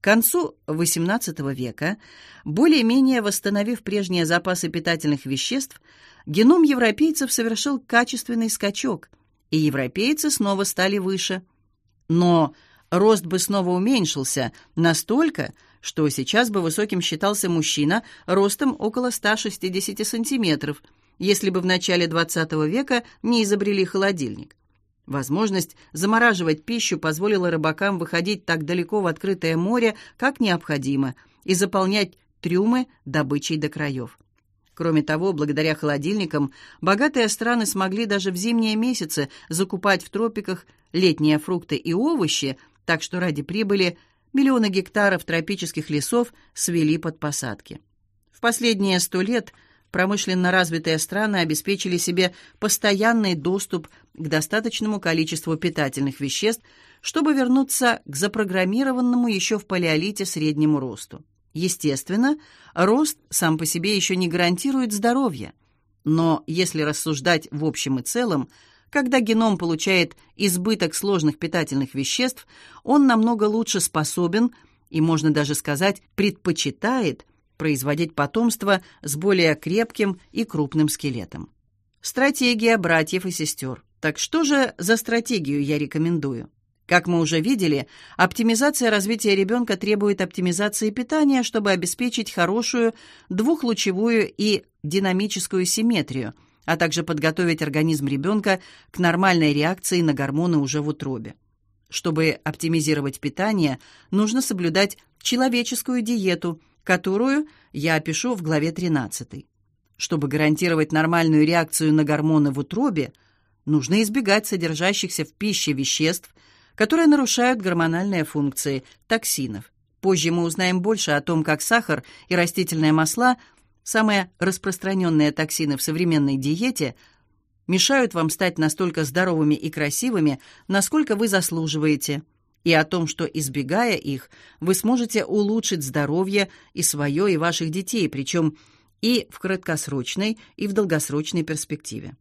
К концу XVIII века, более-менее восстановив прежние запасы питательных веществ, геном европейцев совершил качественный скачок, и европейцы снова стали выше. Но рост бы снова уменьшился настолько, что сейчас бы высоким считался мужчина ростом около 160 сантиметров – если бы в начале XX века не изобрели холодильник. Возможность замораживать пищу позволила рыбакам выходить так далеко в открытое море, как необходимо, и заполнять трюмы добычей до краев. Кроме того, благодаря холодильникам, богатые страны смогли даже в зимние месяцы закупать в тропиках летние фрукты и овощи, так что ради прибыли миллионы гектаров тропических лесов свели под посадки. В последние сто лет – промышленно развитые страны обеспечили себе постоянный доступ к достаточному количеству питательных веществ, чтобы вернуться к запрограммированному еще в палеолите среднему росту. Естественно, рост сам по себе еще не гарантирует здоровье, но если рассуждать в общем и целом, Когда геном получает избыток сложных питательных веществ, он намного лучше способен и можно даже сказать, предпочитает производить потомство с более крепким и крупным скелетом. Стратегия братьев и сестер. Так что же за стратегию я рекомендую? Как мы уже видели, оптимизация развития ребенка требует оптимизации питания, чтобы обеспечить хорошую двухлучевую и динамическую симметрию, а также подготовить организм ребенка к нормальной реакции на гормоны уже в утробе. Чтобы оптимизировать питание, нужно соблюдать человеческую диету, которую я опишу в главе 13. Чтобы гарантировать нормальную реакцию на гормоны в утробе, нужно избегать содержащихся в пище веществ, которые нарушают гормональные функции, токсинов. Позже мы узнаем больше о том, как сахар и растительные масла, самые распространенные токсины в современной диете, мешают вам стать настолько здоровыми и красивыми, насколько вы заслуживаете, и о том, что избегая их, вы сможете улучшить здоровье и свое, и ваших детей, причем и в краткосрочной, и в долгосрочной перспективе.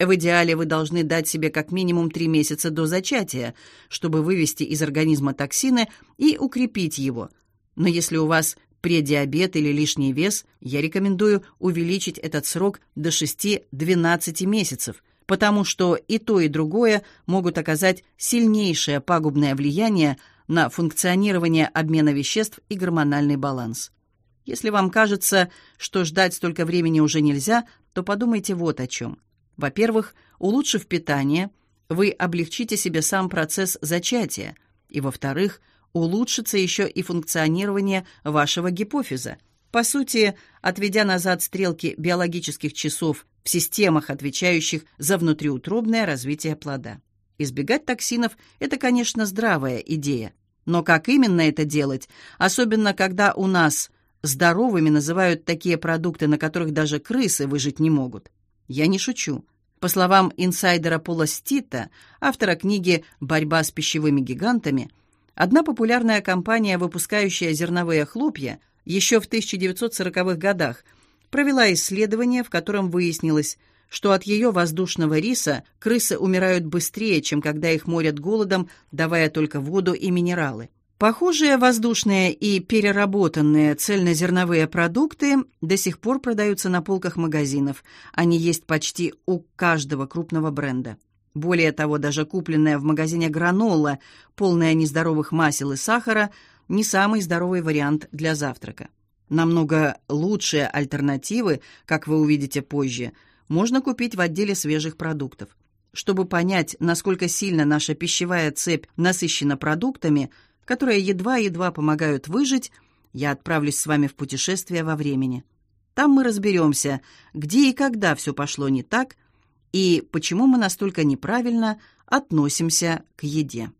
В идеале вы должны дать себе как минимум три месяца до зачатия, чтобы вывести из организма токсины и укрепить его. Но если у вас предиабет или лишний вес, я рекомендую увеличить этот срок до 6-12 месяцев, потому что и то, и другое могут оказать сильнейшее пагубное влияние на функционирование обмена веществ и гормональный баланс. Если вам кажется, что ждать столько времени уже нельзя, то подумайте вот о чем – во-первых, улучшив питание, вы облегчите себе сам процесс зачатия, и во-вторых, улучшится еще и функционирование вашего гипофиза. По сути, отведя назад стрелки биологических часов в системах, отвечающих за внутриутробное развитие плода. Избегать токсинов это, конечно, здравая идея. Но как именно это делать, особенно когда у нас здоровыми называют такие продукты, на которых даже крысы выжить не могут? Я не шучу. По словам инсайдера Пола Стита, автора книги «Борьба с пищевыми гигантами», одна популярная компания, выпускающая зерновые хлопья, еще в 1940-х годах провела исследование, в котором выяснилось, что от ее воздушного риса крысы умирают быстрее, чем когда их морят голодом, давая только воду и минералы. Похожие воздушные и переработанные цельнозерновые продукты до сих пор продаются на полках магазинов. Они есть почти у каждого крупного бренда. Более того, даже купленная в магазине гранола, полная нездоровых масел и сахара, не самый здоровый вариант для завтрака. Намного лучшие альтернативы, как вы увидите позже, можно купить в отделе свежих продуктов. Чтобы понять, насколько сильно наша пищевая цепь насыщена продуктами – которые едва-едва помогают выжить, я отправлюсь с вами в путешествие во времени. Там мы разберемся, где и когда все пошло не так, и почему мы настолько неправильно относимся к еде.